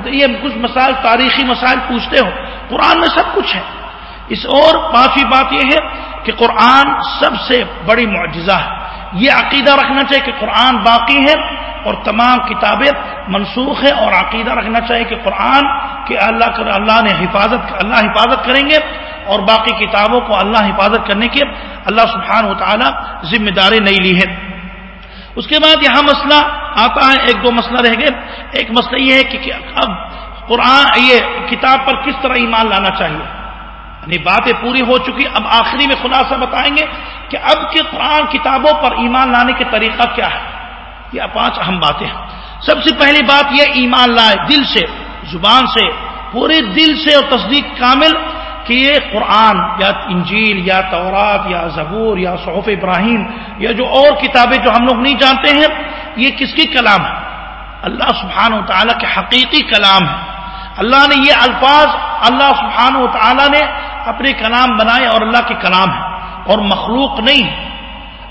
یہ کچھ مسائل، تاریخی مسائل پوچھتے ہو؟ قرآن میں سب کچھ ہے۔ اس اور پانچویں بات یہ ہے کہ قرآن سب سے بڑی معجزہ ہے۔ یہ عقیدہ رکھنا چاہیے کہ قرآن باقی ہے اور تمام کتابیں منسوخ ہے اور عقیدہ رکھنا چاہیے کہ قرآن کہ اللہ کر اللہ نے حفاظت اللہ حفاظت کریں گے اور باقی کتابوں کو اللہ حفاظت کرنے کے اللہ سبحانہ و تعالی ذمہ داری نہیں لی ہے۔ اس کے بعد یہاں مسئلہ آتا ہے، ایک دو مسئلہ رہ گئے۔ ایک مسئلہ یہ ہے کہ اب قرآن یہ کتاب پر کس طرح ایمان لانا چاہیے؟ یعنی باتیں پوری ہو چکی، اب آخری میں خلاصہ بتائیں گے کہ اب کے قرآن کتابوں پر ایمان لانے کے طریقہ کیا ہے۔ یہ پانچ اہم باتیں ہیں۔ سب سے پہلی بات یہ ایمان لائے دل سے، زبان سے، پورے دل سے اور تصدیق کامل کہ یہ قرآن یا انجیل یا تورات یا زبور یا صحف ابراہیم یا جو اور کتابیں جو ہم لوگ نہیں جانتے ہیں، یہ کس کی کلام ہے؟ اللہ سبحان و تعالیٰ کے حقیقی کلام ہے۔ اللہ نے یہ الفاظ، اللہ سبحان و تعالیٰ نے اپنے کلام بنائے اور اللہ کے کلام ہے اور مخلوق نہیں ہے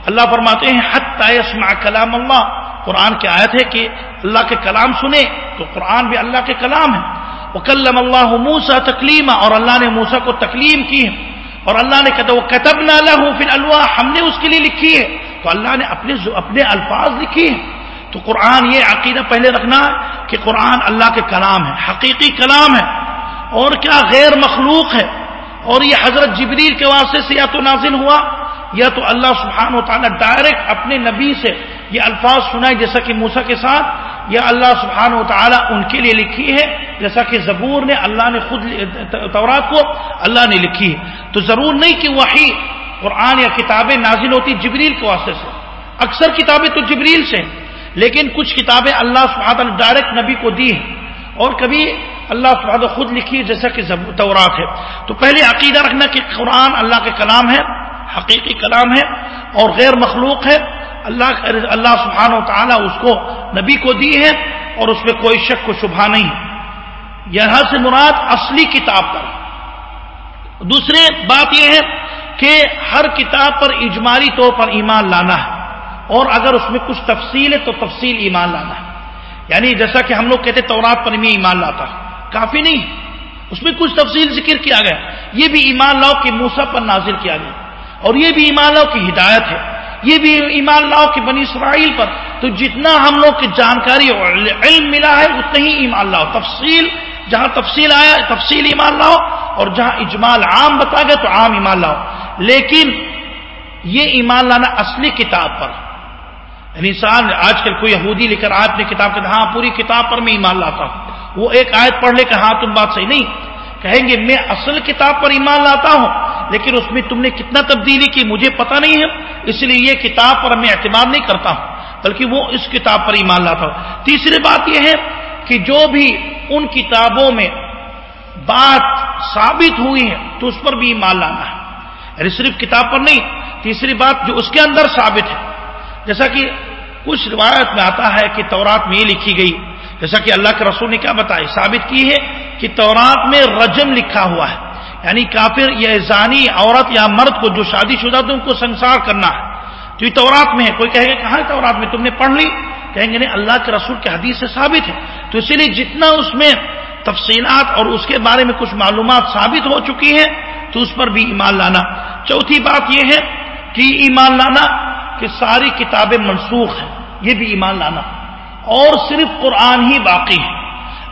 اللہ فرماتے ہیں حت یسمع کلام اللہ۔ قرآن کی آیت ہے کہ اللہ کے کلام سنے تو قرآن بھی اللہ کے کلام ہے۔ وکلم اللہ موسا تکلیم اور اللہ نے موسا کو تکلیم کی ہے۔ اور اللہ نے کہتا وہ کتب نہ پھر الواح ہم نے اس کے لیے لکھی ہے۔ تو اللہ نے اپنے اپنے الفاظ لکھی ہے تو قرآن یہ عقیدہ پہلے رکھنا ہے کہ قرآن اللہ کے کلام ہے، حقیقی کلام ہے۔ اور کیا غیر مخلوق ہے؟ اور یہ حضرت جبریل کے واسطے سے یا تو نازل ہوا یا تو اللہ سبحانہ و تعالیٰ ڈائریکٹ اپنے نبی سے یہ الفاظ سنائے، جیسا کہ موسا کے ساتھ یا اللہ سبحانہ و تعالیٰ ان کے لیے لکھی ہے، جیسا کہ زبور نے اللہ نے خود تورات کو اللہ نے لکھی ہے۔ تو ضرور نہیں کہ وہی قرآن یا کتابیں نازل ہوتی جبریل کے واسطے سے۔ اکثر کتابیں تو جبریل سے لیکن کچھ کتابیں اللہ سبحانہ نے ڈائریکٹ نبی کو دی ہیں۔ اور کبھی اللہ سبحانہ خود لکھی جیسا کہ تورات ہے۔ تو پہلے عقیدہ رکھنا کہ قرآن اللہ کے کلام ہے، حقیقی کلام ہے، اور غیر مخلوق ہے۔ اللہ اللہ سبحانہ و تعالیٰ اس کو نبی کو دی ہے اور اس میں کوئی شک کو شبہ نہیں۔ یہاں سے مراد اصلی کتاب پر۔ دوسری بات یہ ہے کہ ہر کتاب پر اجمالی طور پر ایمان لانا ہے، اور اگر اس میں کچھ تفصیل ہے تو تفصیل ایمان لانا ہے۔ یعنی جیسا کہ ہم لوگ کہتے تورات پر میں ایمان لاتا کافی نہیں۔ اس میں کچھ تفصیل ذکر کیا گیا۔ یہ بھی ایمان لاؤ کہ موسا پر نازل کیا گیا۔ اور یہ بھی ایمان لاؤ کی ہدایت ہے۔ یہ بھی ایمان لاؤ کہ بنی اسرائیل پر۔ تو جتنا ہم لوگ کی جانکاری اور علم ملا ہے، اتنا ہی ایمان لاؤ۔ تفصیل، جہاں تفصیل آیا، تفصیل ایمان لاؤ۔ اور جہاں اجمال عام بتا گیا، تو عام ایمان لاؤ۔ لیکن یہ ایمان لانا اصلی کتاب پر۔ یعنی انسان آج کل کوئی یہودی لے کر آئے اپنی کتاب کے ہاں پوری کتاب پر میں ایمان لاتا ہوں۔ وہ ایک آیت پڑھ لے کہ ہاں تم بات صحیح نہیں۔ کہیں گے، میں اصل کتاب پر ایمان لاتا ہوں، لیکن اس میں تم نے کتنا تبدیلی کی مجھے پتا نہیں ہے، اس لیے یہ کتاب پر میں اعتماد نہیں کرتا ہوں، بلکہ وہ اس کتاب پر ایمان لاتا ہوں۔ تیسری بات یہ ہے کہ جو بھی ان کتابوں میں بات ثابت ہوئی ہے، تو اس پر بھی ایمان لانا ہے۔ یعنی صرف کتاب پر نہیں، تیسری بات جو اس کے اندر ثابت ہے، جیسا کہ کچھ روایت میں آتا ہے کہ تورات میں یہ لکھی گئی، جیسا کہ اللہ کے رسول نے کیا بتایا، ثابت کی ہے کہ تورات میں رجم لکھا ہوا ہے۔ یعنی کافر یا زانی عورت یا مرد کو جو شادی شدہ تھے ان کو سنسار کرنا ہے۔ تو یہ تورات میں ہے۔ کوئی کہے گا کہاں تورات میں تم نے پڑھ لی۔ کہیں گے نہیں، اللہ کے رسول کے حدیث سے ثابت ہے۔ تو اسی لیے جتنا اس میں تفصیلات اور اس کے بارے میں کچھ معلومات ثابت ہو چکی ہیں، تو اس پر بھی ایمان لانا۔ چوتھی بات یہ ہے کہ ایمان لانا کہ ساری کتابیں منسوخ ہیں، یہ بھی ایمان لانا۔ اور صرف قرآن ہی باقی ہے۔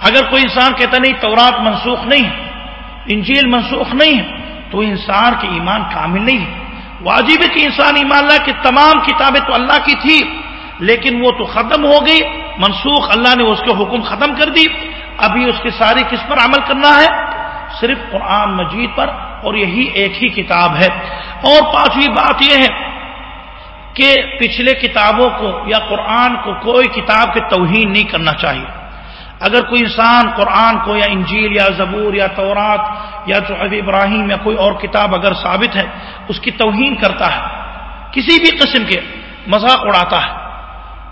اگر کوئی انسان کہتا نہیں، تورات منسوخ نہیں ہے، انجیل منسوخ نہیں ہے، تو انسان کے ایمان کامل نہیں ہے۔ واجب ہے کہ انسان ایمان اللہ کہ تمام کتابیں تو اللہ کی تھی، لیکن وہ تو ختم ہو گئی۔ منسوخ، اللہ نے اس کے حکم ختم کر دی۔ ابھی اس کی ساری کس پر عمل کرنا ہے؟ صرف قرآن مجید پر، اور یہی ایک ہی کتاب ہے۔ اور پانچویں بات یہ ہے کہ پچھلے کتابوں کو یا قرآن کو کوئی کتاب کے توہین نہیں کرنا چاہیے۔ اگر کوئی انسان قرآن کو یا انجیل یا زبور یا تورات یا جو ابراہیم یا کوئی اور کتاب اگر ثابت ہے، اس کی توہین کرتا ہے۔ کسی بھی قسم کے مذاق اڑاتا ہے۔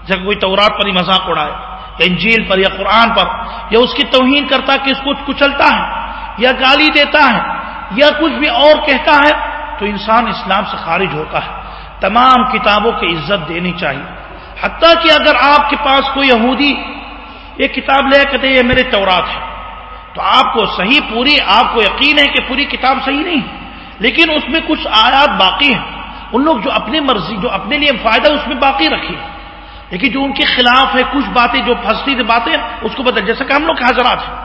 جب کوئی تورات پر ہی مذاق اڑائے، یا انجیل پر یا قرآن پر، یا اس کی توہین کرتا کہ اس کو کچلتا ہے، یا گالی دیتا ہے، یا کچھ بھی اور کہتا ہے، تو انسان اسلام سے خارج ہوتا ہے۔ تمام کتابوں کی عزت دینی چاہیے۔ حتیٰ کہ اگر آپ کے پاس کوئی یہودی یہ کتاب لے کہتے یہ میرے تورات ہے۔ تو آپ کو صحیح پوری، آپ کو یقین ہے کہ پوری کتاب صحیح نہیں۔ لیکن اس میں کچھ آیات باقی ہیں۔ ان لوگ جو اپنی مرضی، جو اپنے لیے فائدہ اس میں باقی رکھی لیکن جو ان کے خلاف ہے، کچھ باتیں جو پھنستی باتیں، اس کو بدل، جیسا کہ ہم لوگ کے حضرات ہیں۔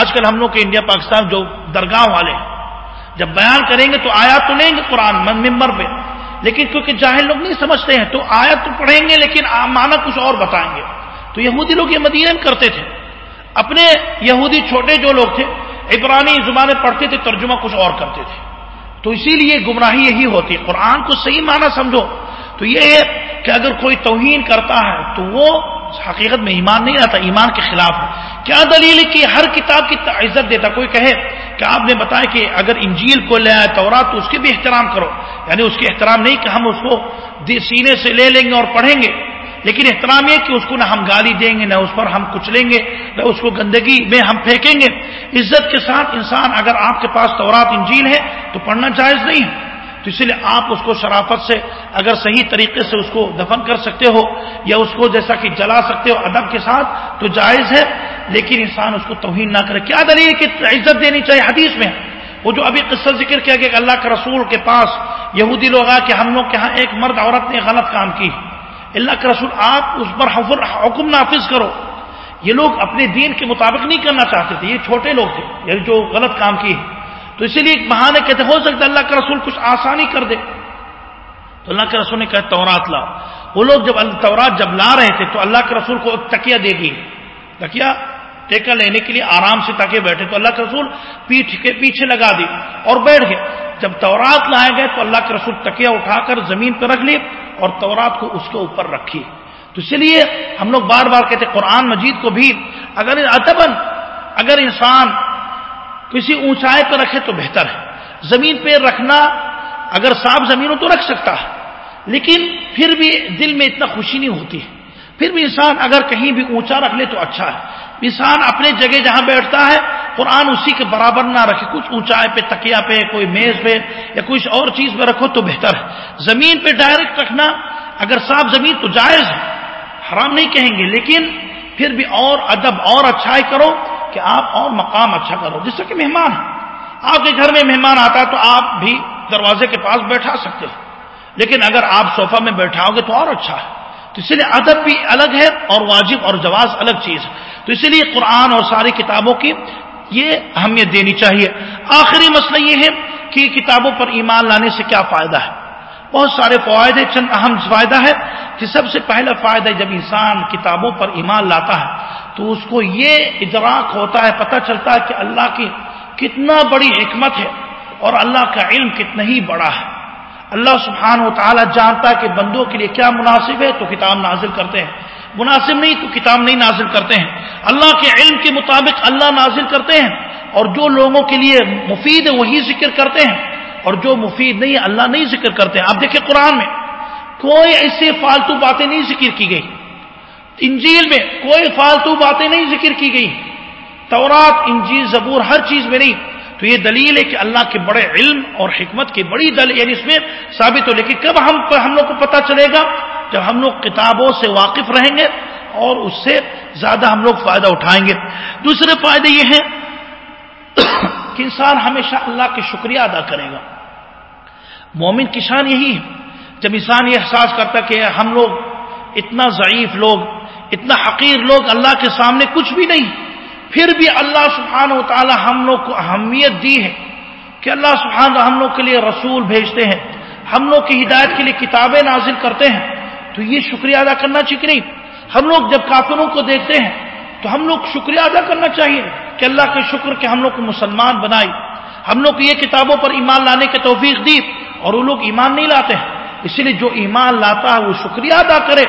آج کل ہم لوگ کے انڈیا، پاکستان جو درگاہ والے ہیں، جب بیان کریں گے تو آیات تو لیں گے قرآن ممبر پہ۔ لیکن کیونکہ جاہل لوگ نہیں سمجھتے ہیں، تو آیت تو پڑھیں گے لیکن مانا کچھ اور بتائیں گے۔ تو یہودی لوگ یہ مدینہ میں کرتے تھے۔ اپنے یہودی چھوٹے جو لوگ تھے، عبرانی زبانیں پڑھتے تھے، ترجمہ کچھ اور کرتے تھے۔ تو اسی لیے گمراہی یہی ہوتی ہے۔ قرآن کو صحیح معنی سمجھو۔ تو یہ ہے کہ اگر کوئی توہین کرتا ہے، تو وہ حقیقت میں ایمان نہیں رہتا ایمان کے خلاف۔ ہے کیا دلیل ہے کہ ہر کتاب کی عزت دیتا؟ کوئی کہے کہ آپ نے بتایا کہ اگر انجیل کو لے آئے تو تو اس کے بھی احترام کرو۔ یعنی اس کے احترام نہیں کہ ہم اس کو سینے سے لے لیں گے اور پڑھیں گے۔ لیکن احترام یہ کہ اس کو نہ ہم گالی دیں گے، نہ اس پر ہم کچلیں گے، نہ اس کو گندگی میں ہم پھینکیں گے۔ عزت کے ساتھ انسان اگر آپ کے پاس تورات، انجیل ہے، تو پڑھنا جائز نہیں ہے۔ تو اسی لیے آپ اس کو شرافت سے اگر صحیح طریقے سے اس کو دفن کر سکتے ہو یا اس کو جیسا کہ جلا سکتے ہو ادب کے ساتھ تو جائز ہے، لیکن انسان اس کو توہین نہ کرے۔ کیا دلیل کہ عزت دینی چاہیے حدیث میں؟ وہ جو ابھی قصہ ذکر کیا کہ اللہ کے رسول کے پاس یہودی لوگ آ کہ ہم لوگ کے ہاں ایک مرد عورت نے غلط کام کی۔ اللہ کے رسول، آپ اس پر حکم نافذ کرو۔ یہ لوگ اپنے دین کے مطابق نہیں کرنا چاہتے تھے، یہ چھوٹے لوگ تھے یعنی جو غلط کام کی۔ تو اسی لیے ایک بہانے کہتے ہو سکتا ہے اللہ کا رسول کچھ آسانی کر دے۔ تو اللہ کے رسول نے کہا، تورات لاؤ۔ وہ لوگ جب تورات جب لا رہے تھے، تو اللہ کے رسول کو ایک دے گی تکیا ٹیکا لینے کے لیے آرام سے تاکہ بیٹھے۔ تو اللہ کے رسول پیٹھ کے پیچھے لگا دی اور بیٹھ گئے۔ جب تورات لائے گئے، تو اللہ کے رسول تکیا اٹھا کر زمین پہ رکھ لی اور تورات کو اس کے اوپر رکھی۔ تو اس لیے ہم لوگ بار بار کہتے قرآن مجید کو بھی اگر ادبن اگر انسان کسی اونچائی پہ رکھے تو بہتر ہے۔ زمین پہ رکھنا اگر صاف زمین ہو تو رکھ سکتا ہے، لیکن پھر بھی دل میں اتنا خوشی نہیں ہوتی۔ پھر بھی انسان اگر کہیں بھی اونچا رکھ لے تو اچھا ہے۔ انسان اپنے جگہ جہاں بیٹھتا ہے، قرآن اسی کے برابر نہ رکھے۔ کچھ اونچائی پہ تکیا پہ، کوئی میز پہ یا کچھ اور چیز پہ رکھو تو بہتر ہے۔ زمین پہ ڈائریکٹ رکھنا اگر صاف زمین تو جائز ہے، حرام نہیں کہیں گے، لیکن پھر بھی اور ادب اور اچھائی کرو۔ کہ آپ اور مقام اچھا کرو، جس سے کہ مہمان آپ کے گھر میں مہمان آتا ہے تو آپ بھی دروازے کے پاس بیٹھا سکتے ہو لیکن اگر آپ صوفہ میں بیٹھاؤ گے تو اور اچھا ہے۔ تو اسی لیے ادب بھی الگ ہے اور واجب اور جواز الگ چیز ہے۔ تو اسی لیے قرآن اور ساری کتابوں کی یہ اہمیت دینی چاہیے۔ آخری مسئلہ یہ ہے کہ کتابوں پر ایمان لانے سے کیا فائدہ ہے؟ بہت سارے فوائد ہیں، چند اہم فائدہ ہے کہ سب سے پہلا فائدہ جب انسان کتابوں پر ایمان لاتا ہے، تو اس کو یہ ادراک ہوتا ہے، پتہ چلتا ہے کہ اللہ کی کتنا بڑی حکمت ہے اور اللہ کا علم کتنا ہی بڑا ہے۔ اللہ سبحانہ و تعالیٰ جانتا ہے کہ بندوں کے لیے کیا مناسب ہے، تو کتاب نازل کرتے ہیں۔ مناسب نہیں تو کتاب نہیں نازل کرتے ہیں۔ اللہ کے علم کے مطابق اللہ نازل کرتے ہیں اور جو لوگوں کے لیے مفید ہے، وہی ذکر کرتے ہیں۔ اور جو مفید نہیں اللہ نہیں ذکر کرتے۔ آپ دیکھیں قرآن میں، کوئی ایسے فالتو باتیں نہیں ذکر کی گئی۔ انجیل میں کوئی فالتو باتیں نہیں ذکر کی گئی۔ تورات، انجیل، زبور، ہر چیز میں نہیں۔ تو یہ دلیل ہے کہ اللہ کے بڑے علم اور حکمت کی بڑی دل یعنی اس میں ثابت ہو۔ لیکن کب ہم ہم لوگ کو پتا چلے گا؟ جب ہم لوگ کتابوں سے واقف رہیں گے اور اس سے زیادہ ہم لوگ فائدہ اٹھائیں گے۔ دوسرے فائدے یہ ہیں کہ انسان ہمیشہ اللہ کے شکریہ ادا کرے گا۔ مومن کسان یہی ہے۔ جب انسان یہ احساس کرتا کہ ہم لوگ اتنا ضعیف لوگ، اتنا حقیر لوگ اللہ کے سامنے کچھ بھی نہیں، پھر بھی اللہ سبحانہ و تعالی ہم لوگ کو اہمیت دی ہے کہ اللہ سبحانہ ہم لوگ کے لیے رسول بھیجتے ہیں، ہم لوگ کی ہدایت کے لیے کتابیں نازل کرتے ہیں۔ تو یہ شکریہ ادا کرنا چاہیے نہیں؟ ہم لوگ جب کافروں کو دیکھتے ہیں تو ہم لوگ شکریہ ادا کرنا چاہیے کہ اللہ کے شکر کہ ہم لوگ کو مسلمان بنائی۔ ہم لوگ کو یہ کتابوں پر ایمان لانے کی توفیق دی۔ اور وہ لوگ ایمان نہیں لاتے ہیں۔ اسی لیے جو ایمان لاتا ہے وہ شکریہ ادا کرے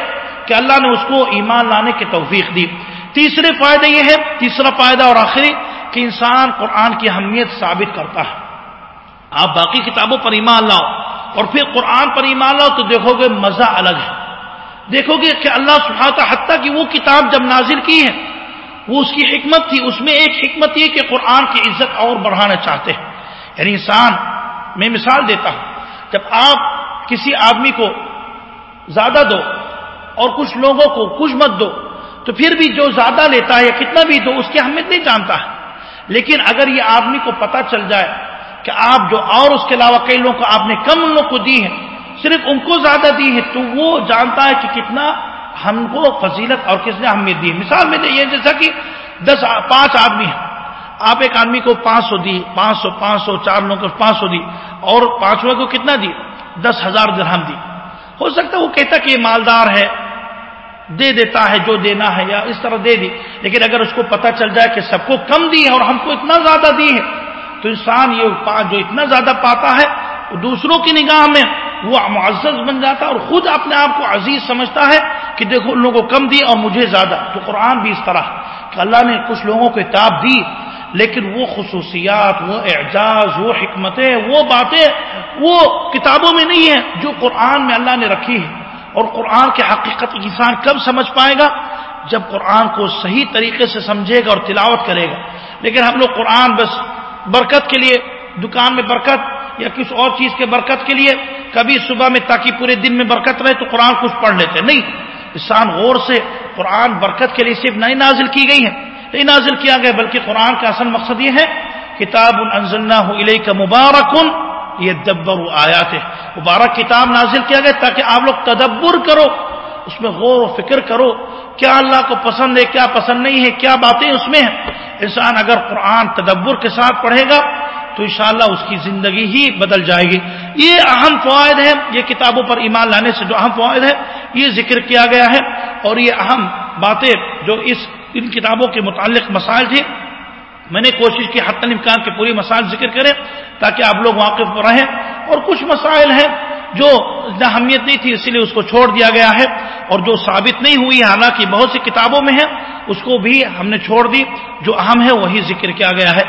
کہ اللہ نے اس کو ایمان لانے کی توفیق دی۔ تیسرے فائدے یہ ہے تیسرا فائدہ اور آخری کہ انسان قرآن کی اہمیت ثابت کرتا ہے۔ آپ باقی کتابوں پر ایمان لاؤ اور پھر قرآن پر ایمان لاؤ تو دیکھو گے مزہ الگ ہے۔ دیکھو گے کہ اللہ سبحانہ حتیٰ کہ وہ کتاب جب نازل کی ہے، وہ اس کی حکمت تھی۔ اس میں ایک حکمت یہ کہ قرآن کی عزت اور بڑھانا چاہتے ہیں۔ یعنی انسان میں مثال دیتا ہوں۔ جب آپ کسی آدمی کو زیادہ دو اور کچھ لوگوں کو کچھ مت دو، تو پھر بھی جو زیادہ لیتا ہے یا کتنا بھی دو، اس کی اہمیت نہیں جانتا۔ ہے لیکن اگر یہ آدمی کو پتا چل جائے کہ آپ جو اور اس کے علاوہ کئی لوگوں کو آپ نے کم ان لوگ کو دی ہے صرف ان کو زیادہ دی ہے تو وہ جانتا ہے کہ کتنا ہم کو فضیلت اور کس نے اہمیت دی ہے۔ مثال میں یہ جیسا کہ دس، پانچ آدمی ہیں۔ آپ ایک آدمی کو پانچ سو دی، پانچ سو پانچ سو، چار لوگوں کو پانچ سو دی اور پانچویں کو کتنا دی؟ دس ہزار درہم دی۔ ہو سکتا ہے وہ کہتا کہ یہ مالدار ہے، دے دیتا ہے، جو دینا ہے یا اس طرح دے دی۔ لیکن اگر اس کو پتا چل جائے کہ سب کو کم دی ہے اور ہم کو اتنا زیادہ دی ہے تو انسان یہ جو اتنا زیادہ پاتا ہے دوسروں کی نگاہ میں وہ معزز بن جاتا ہے اور خود اپنے آپ کو عزیز سمجھتا ہے کہ دیکھو ان لوگوں کو کم دی اور مجھے زیادہ۔ تو قرآن بھی اس طرح کہ اللہ نے کچھ لوگوں کو اتاب دی لیکن وہ خصوصیات، وہ اعجاز، وہ حکمتیں، وہ باتیں وہ کتابوں میں نہیں ہیں جو قرآن میں اللہ نے رکھی ہے اور قرآن کی حقیقت انسان کب سمجھ پائے گا؟ جب قرآن کو صحیح طریقے سے سمجھے گا اور تلاوت کرے گا۔ لیکن ہم لوگ قرآن بس برکت کے لیے، دکان میں برکت یا کسی اور چیز کے برکت کے لیے، کبھی صبح میں تاکہ پورے دن میں برکت رہے تو قرآن کچھ پڑھ لیتے۔ نہیں، انسان غور سے قرآن برکت کے لیے صرف نئی نازل کی گئی ہے نہیں نازل کیا گیا، بلکہ قرآن کا اصل مقصد یہ ہے، کتاب علیہ کا مبارکن یہ دبر آیات ہے۔ مبارک کتاب نازل کیا گیا تاکہ آپ لوگ تدبر کرو، اس میں غور و فکر کرو، کیا اللہ کو پسند ہے، کیا پسند نہیں ہے، کیا باتیں اس میں ہیں۔ انسان اگر قرآن تدبر کے ساتھ پڑھے گا، تو انشاءاللہ اس کی زندگی ہی بدل جائے گی۔ یہ اہم فوائد ہے یہ کتابوں پر ایمان لانے سے جو اہم فوائد ہے یہ ذکر کیا گیا ہے۔ اور یہ اہم باتیں جو اس ان کتابوں کے متعلق مسائل تھے۔ میں نے کوشش کی حت الامکان کے پوری مسائل ذکر کریں تاکہ آپ لوگ واقف رہیں۔ اور کچھ مسائل ہیں جو اہمیت نہیں تھی، اسی لیے اس کو چھوڑ دیا گیا ہے۔ اور جو ثابت نہیں ہوئی، حالانکہ بہت سی کتابوں میں ہے اس کو بھی ہم نے چھوڑ دی۔ جو اہم ہے، وہی ذکر کیا گیا ہے۔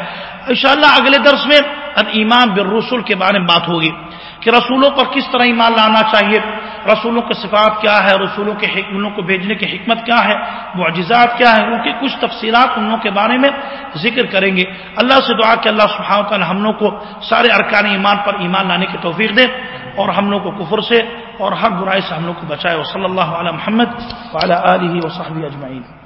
انشاءاللہ اگلے درس میں ایمان بالرسول کے بارے میں بات ہوگی۔ کہ رسولوں پر کس طرح ایمان لانا چاہیے؟ رسولوں کے صفات کیا ہے رسولوں کے حکموں کو بھیجنے کی حکمت کیا ہے؟ معجزات کیا ہے ان کی کچھ تفصیلات ان کے بارے میں ذکر کریں گے۔ اللہ سے دعا کہ اللہ سبحانہ تعالی ہم لوگ کو سارے ارکان ایمان پر ایمان لانے کی توفیق دے اور ہم لوگ کو کفر سے اور ہر برائی سے ہم لوگ کو بچائے۔ صلی اللہ علیہ محمد علیہ و صحبی اجمعین۔